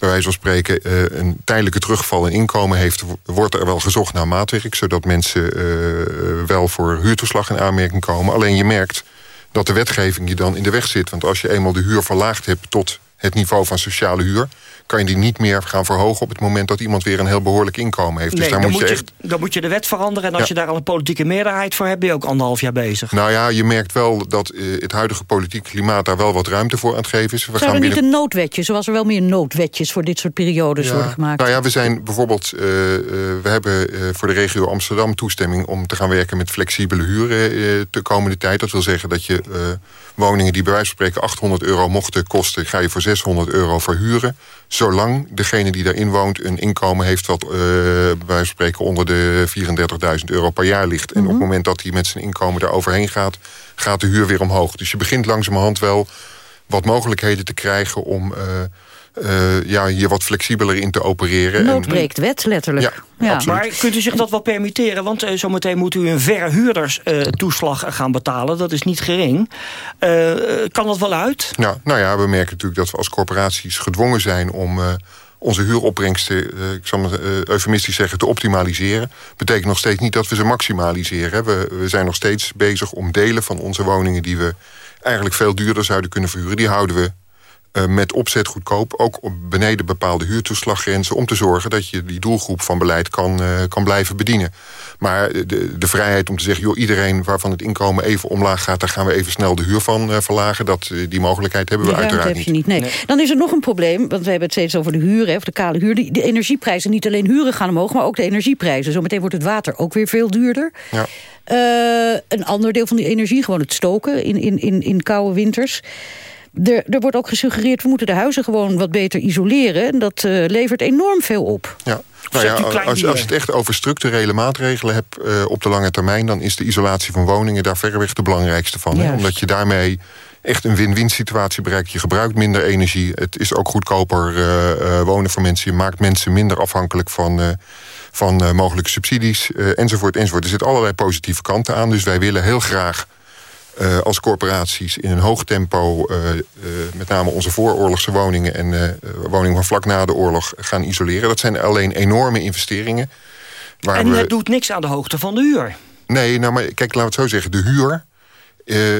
bij wijze van spreken uh, een tijdelijke terugval in inkomen heeft... wordt er wel gezocht naar maatwerk... zodat mensen uh, wel voor huurtoeslag in aanmerking komen. Alleen je merkt dat de wetgeving je dan in de weg zit. Want als je eenmaal de huur verlaagd hebt tot het niveau van sociale huur kan je die niet meer gaan verhogen... op het moment dat iemand weer een heel behoorlijk inkomen heeft. Nee, dus daar dan, moet je, echt... dan moet je de wet veranderen... en als Ja. je daar al een politieke meerderheid voor hebt... ben je ook anderhalf jaar bezig. Nou ja, je merkt wel dat uh, het huidige politieke klimaat... daar wel wat ruimte voor aan het geven is. We Zou er niet een noodwetje, zoals er wel meer noodwetjes... voor dit soort periodes Ja. worden gemaakt? Nou ja, we zijn bijvoorbeeld, uh, uh, we hebben uh, voor de regio Amsterdam toestemming om te gaan werken met flexibele huren uh, de komende tijd. Dat wil zeggen dat je uh, woningen die bij wijze van spreken 800 euro mochten kosten, ga je voor 600 euro verhuren. Zolang degene die daarin woont een inkomen heeft wat uh, bij wijze van spreken onder de 34.000 euro per jaar ligt. En op het moment dat hij met zijn inkomen daar overheen gaat, gaat de huur weer omhoog. Dus je begint langzamerhand wel wat mogelijkheden te krijgen om uh, uh, ja, hier wat flexibeler in te opereren. Nood breekt wet, letterlijk. Ja, absoluut. Maar kunt u zich dat wel permitteren? Want uh, zometeen moet u een verhuurderstoeslag uh, gaan betalen. Dat is niet gering. Uh, kan dat wel uit? Nou, nou ja, we merken natuurlijk dat we als corporaties gedwongen zijn... om uh, onze huuropbrengsten, uh, ik zal maar uh, eufemistisch zeggen, te optimaliseren. Betekent nog steeds niet dat we ze maximaliseren. We, we zijn nog steeds bezig om delen van onze woningen... die we eigenlijk veel duurder zouden kunnen verhuren... die houden we uh, met opzet goedkoop, ook op beneden bepaalde huurtoeslaggrenzen... om te zorgen dat je die doelgroep van beleid kan, uh, kan blijven bedienen. Maar de, de vrijheid om te zeggen... joh, iedereen waarvan het inkomen even omlaag gaat... daar gaan we even snel de huur van uh, verlagen. Dat, die mogelijkheid hebben we uiteraard heb je niet. Nee. Dan is er nog een probleem, want we hebben het steeds over de huren... of de kale huur. Die, de energieprijzen, niet alleen huren gaan omhoog... maar ook de energieprijzen. Zometeen wordt het water ook weer veel duurder. Ja. Uh, een ander deel van die energie, gewoon het stoken in, in, in, in koude winters... Er, er, wordt ook gesuggereerd, we moeten de huizen gewoon wat beter isoleren. En dat uh, levert enorm veel op. Ja. Nou ja, als, als je het echt over structurele maatregelen hebt uh, op de lange termijn... dan is de isolatie van woningen daar verreweg de belangrijkste van. Hè? Omdat je daarmee echt een win-win situatie bereikt. Je gebruikt minder energie. Het is ook goedkoper uh, wonen voor mensen. Je maakt mensen minder afhankelijk van van mogelijke subsidies enzovoort, enzovoort. Er zitten allerlei positieve kanten aan. Dus wij willen heel graag als corporaties in een hoog tempo... Uh, uh, met name onze vooroorlogse woningen... en woningen van vlak na de oorlog gaan isoleren. Dat zijn alleen enorme investeringen. Waar en het we... doet niks aan de hoogte van de huur. Nee, nou, maar kijk, laten we het zo zeggen. De huur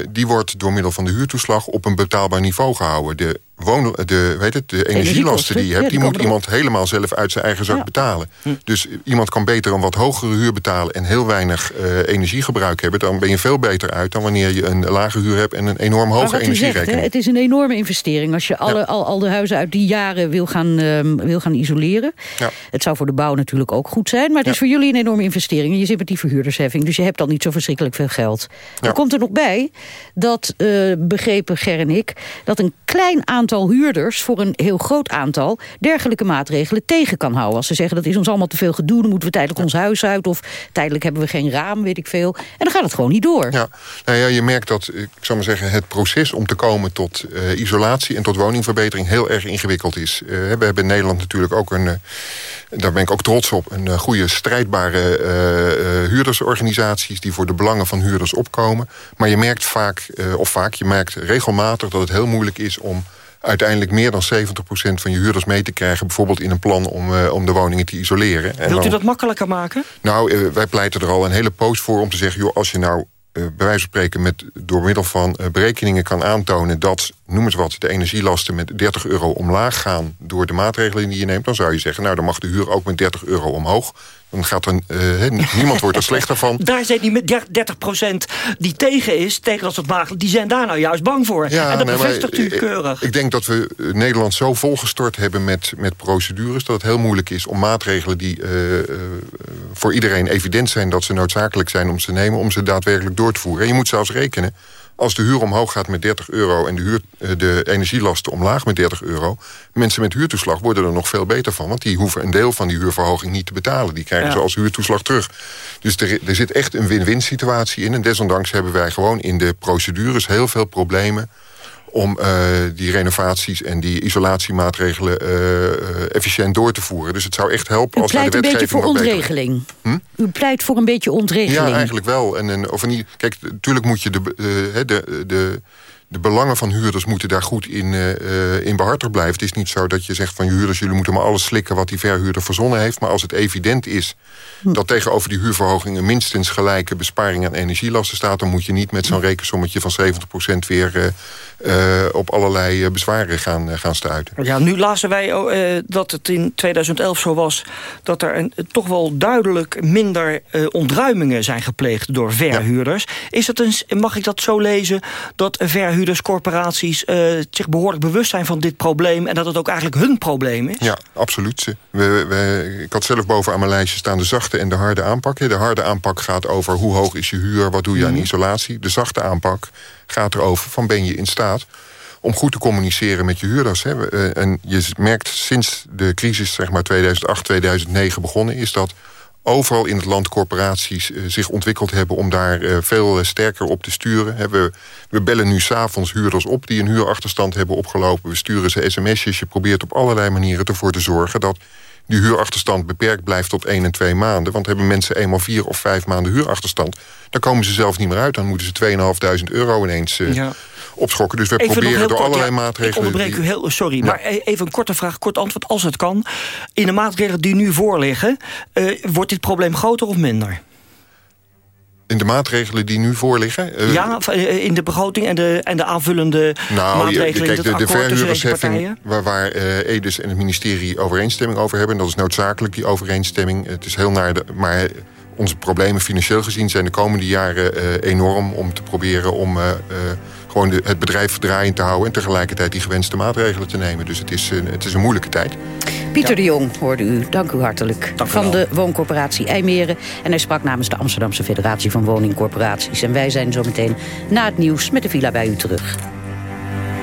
die wordt door middel van de huurtoeslag op een betaalbaar niveau gehouden. De woon, de, weet het, de energielasten die je hebt... die moet iemand helemaal zelf uit zijn eigen zak betalen. Hm. Dus iemand kan beter een wat hogere huur betalen... en heel weinig uh, energiegebruik hebben. Dan ben je veel beter uit dan wanneer je een lage huur hebt... en een enorm hoge energierekening. Zegt, het is een enorme investering. Als je alle, al, al de huizen uit die jaren wil gaan, uh, wil gaan isoleren. Ja. Het zou voor de bouw natuurlijk ook goed zijn. Maar het is voor jullie een enorme investering. En je zit met die verhuurdersheffing. Dus je hebt dan niet zo verschrikkelijk veel geld. Er komt er nog bij dat, uh, begrepen Ger en ik... dat een klein aantal huurders voor een heel groot aantal... dergelijke maatregelen tegen kan houden. Als ze zeggen dat is ons allemaal te veel gedoe... dan moeten we tijdelijk ons huis uit... of tijdelijk hebben we geen raam, weet ik veel. En dan gaat het gewoon niet door. Ja, nou ja je merkt dat, ik zou maar zeggen... het proces om te komen tot uh, isolatie en tot woningverbetering... heel erg ingewikkeld is. Uh, we hebben in Nederland natuurlijk ook een... Uh, daar ben ik ook trots op, een goede strijdbare huurdersorganisaties... die voor de belangen van huurders opkomen. Maar je merkt vaak, of vaak, je merkt regelmatig... dat het heel moeilijk is om uiteindelijk meer dan 70% van je huurders mee te krijgen... bijvoorbeeld in een plan om, uh, om de woningen te isoleren. En Wilt u dat makkelijker maken? Nou, uh, wij pleiten er al een hele poos voor om te zeggen... joh, als je nou uh, bij wijze van spreken met, door middel van berekeningen kan aantonen... dat, noem eens wat, de energielasten met 30 euro omlaag gaan... door de maatregelen die je neemt, dan zou je zeggen... nou, dan mag de huur ook met 30 euro omhoog. Dan gaat er, uh, niemand wordt er slechter van. (laughs) Daar zijn die met 30% die tegen is, tegen dat soort maatregelen... die zijn daar nou juist bang voor. Ja, en dat nee, bevestigt u keurig. Ik denk dat we Nederland zo volgestort hebben met, met procedures... dat het heel moeilijk is om maatregelen die uh, uh, voor iedereen evident zijn... dat ze noodzakelijk zijn om ze te nemen, om ze daadwerkelijk door te voeren. En je moet zelfs rekenen als de huur omhoog gaat met 30 euro... en de, huur, eh, de energielasten omlaag met 30 euro... mensen met huurtoeslag worden er nog veel beter van... want die hoeven een deel van die huurverhoging niet te betalen. Die krijgen ze als huurtoeslag terug. Dus er, er zit echt een win-win situatie in. En desondanks hebben wij gewoon in de procedures heel veel problemen om uh, die renovaties en die isolatiemaatregelen uh, efficiënt door te voeren. Dus het zou echt helpen als wij de wetgeving... U een beetje voor ontregeling. Hm? U pleit voor een beetje ontregeling. Ja, eigenlijk wel. En, en, of niet, kijk, natuurlijk moet je de, de, de, de de belangen van huurders moeten daar goed in, uh, in behartigd blijven. Het is niet zo dat je zegt van huurders... jullie moeten maar alles slikken wat die verhuurder verzonnen heeft. Maar als het evident is hm. dat tegenover die huurverhogingen... minstens gelijke besparing aan energielasten staat... dan moet je niet met zo'n hm. rekensommetje van 70% weer... Uh, op allerlei bezwaren gaan, gaan stuiten. Ja, nu lazen wij dat het in 2011 zo was... dat er een, toch wel duidelijk minder ontruimingen zijn gepleegd door verhuurders. Is het een, mag ik dat zo lezen dat verhuurders corporaties uh, zich behoorlijk bewust zijn van dit probleem... en dat het ook eigenlijk hun probleem is? Ja, absoluut. We, we, ik had zelf boven aan mijn lijstje staan de zachte en de harde aanpak. De harde aanpak gaat over hoe hoog is je huur, wat doe je aan mhm. isolatie. De zachte aanpak gaat erover van ben je in staat om goed te communiceren met je huurders. Hè. Eh, en je merkt sinds de crisis zeg maar 2008, 2009 begonnen... is dat overal in het land corporaties uh, zich ontwikkeld hebben... om daar uh, veel uh, sterker op te sturen. We, we bellen nu s'avonds huurders op die een huurachterstand hebben opgelopen. We sturen ze sms'jes. Je probeert op allerlei manieren ervoor te zorgen... dat die huurachterstand beperkt blijft tot één en twee maanden. Want hebben mensen eenmaal vier of vijf maanden huurachterstand... dan komen ze zelf niet meer uit. Dan moeten ze 2.500 euro ineens ja opschokken. Dus we proberen door allerlei maatregelen... Ik onderbreek u heel, sorry, maar e- even een korte vraag, kort antwoord als het kan. In de maatregelen die nu voorliggen, uh, wordt dit probleem groter of minder? In de maatregelen die nu voorliggen? Uh, ja, eh, in de begroting en de, en de aanvullende nou, maatregelen kijk, de, de verhuurdersheffing waar, waar uh, Edis en het ministerie overeenstemming over hebben... dat is noodzakelijk, die overeenstemming. Het is heel naar de... Maar onze problemen financieel gezien zijn de komende jaren uh, enorm... om te proberen om gewoon de, het bedrijf draaiend te houden... en tegelijkertijd die gewenste maatregelen te nemen. Dus het is, een, het is een moeilijke tijd. Pieter de Jong hoorde u. Dank u hartelijk. van de wooncorporatie IJmeren. En hij sprak namens de Amsterdamse Federatie van Woningcorporaties. En wij zijn zo meteen na het nieuws met de villa bij u terug.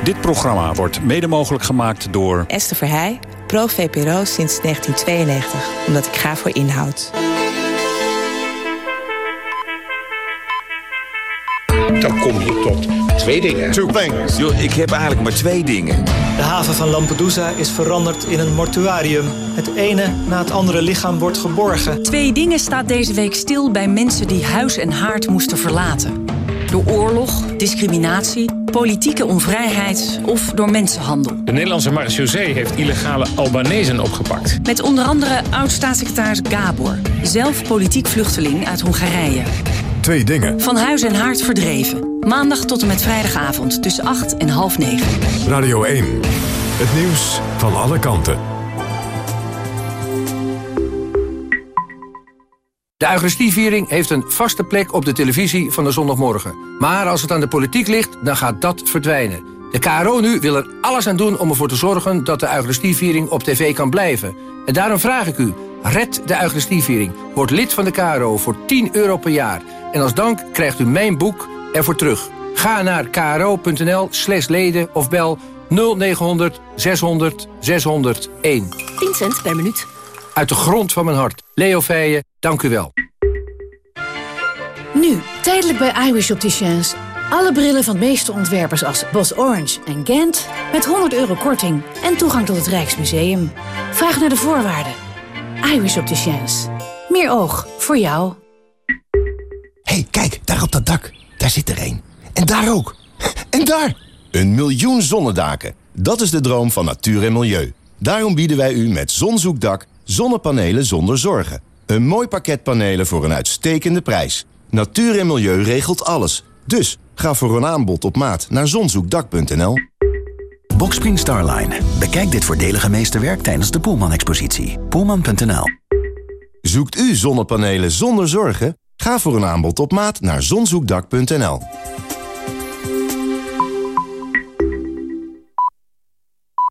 Dit programma wordt mede mogelijk gemaakt door... Esther Verheij, pro-VPRO sinds 1992. Omdat ik ga voor inhoud. Dan kom je tot twee dingen. Two things. Yo, ik heb eigenlijk maar twee dingen. De haven van Lampedusa is veranderd in een mortuarium. Het ene na het andere lichaam wordt geborgen. Twee dingen staat deze week stil bij mensen die huis en haard moesten verlaten. Door oorlog, discriminatie, politieke onvrijheid of door mensenhandel. De Nederlandse marechaussee heeft illegale Albanezen opgepakt. Met onder andere oud-staatssecretaris Gabor, zelf politiek vluchteling uit Hongarije. Twee dingen. Van huis en haard verdreven Maandag tot en met vrijdagavond tussen 8 en half 9. Radio 1. Het nieuws van alle kanten. De Eucharistieviering heeft een vaste plek op de televisie van de zondagmorgen. Maar als het aan de politiek ligt, dan gaat dat verdwijnen. De KRO nu wil er alles aan doen om ervoor te zorgen... dat de Eucharistieviering op tv kan blijven. En daarom vraag ik u, red de Eucharistieviering. Word lid van de KRO voor 10 euro per jaar. En als dank krijgt u mijn boek ervoor terug. Ga naar kro.nl slash leden of bel 0900 600 601. 10 cent per minuut. Uit de grond van mijn hart. Leo Feijen, dank u wel. Nu, tijdelijk bij iWish Opticians. Alle brillen van de meeste ontwerpers als Bos Orange en Gent... met 100 euro korting en toegang tot het Rijksmuseum. Vraag naar de voorwaarden. iWish Opticians. Meer oog voor jou. hey, kijk, daar op dat dak. Daar zit er één. En daar ook. En daar! Een miljoen zonnedaken. Dat is de droom van natuur en milieu. Daarom bieden wij u met Zonzoekdak zonnepanelen zonder zorgen. Een mooi pakket panelen voor een uitstekende prijs. Natuur en milieu regelt alles. Dus ga voor een aanbod op maat naar zonzoekdak.nl. Boxspring Starline. Bekijk dit voordelige meesterwerk tijdens de Poelman-expositie. Poelman.nl Zoekt u zonnepanelen zonder zorgen? Ga voor een aanbod op maat naar zonzoekdak.nl.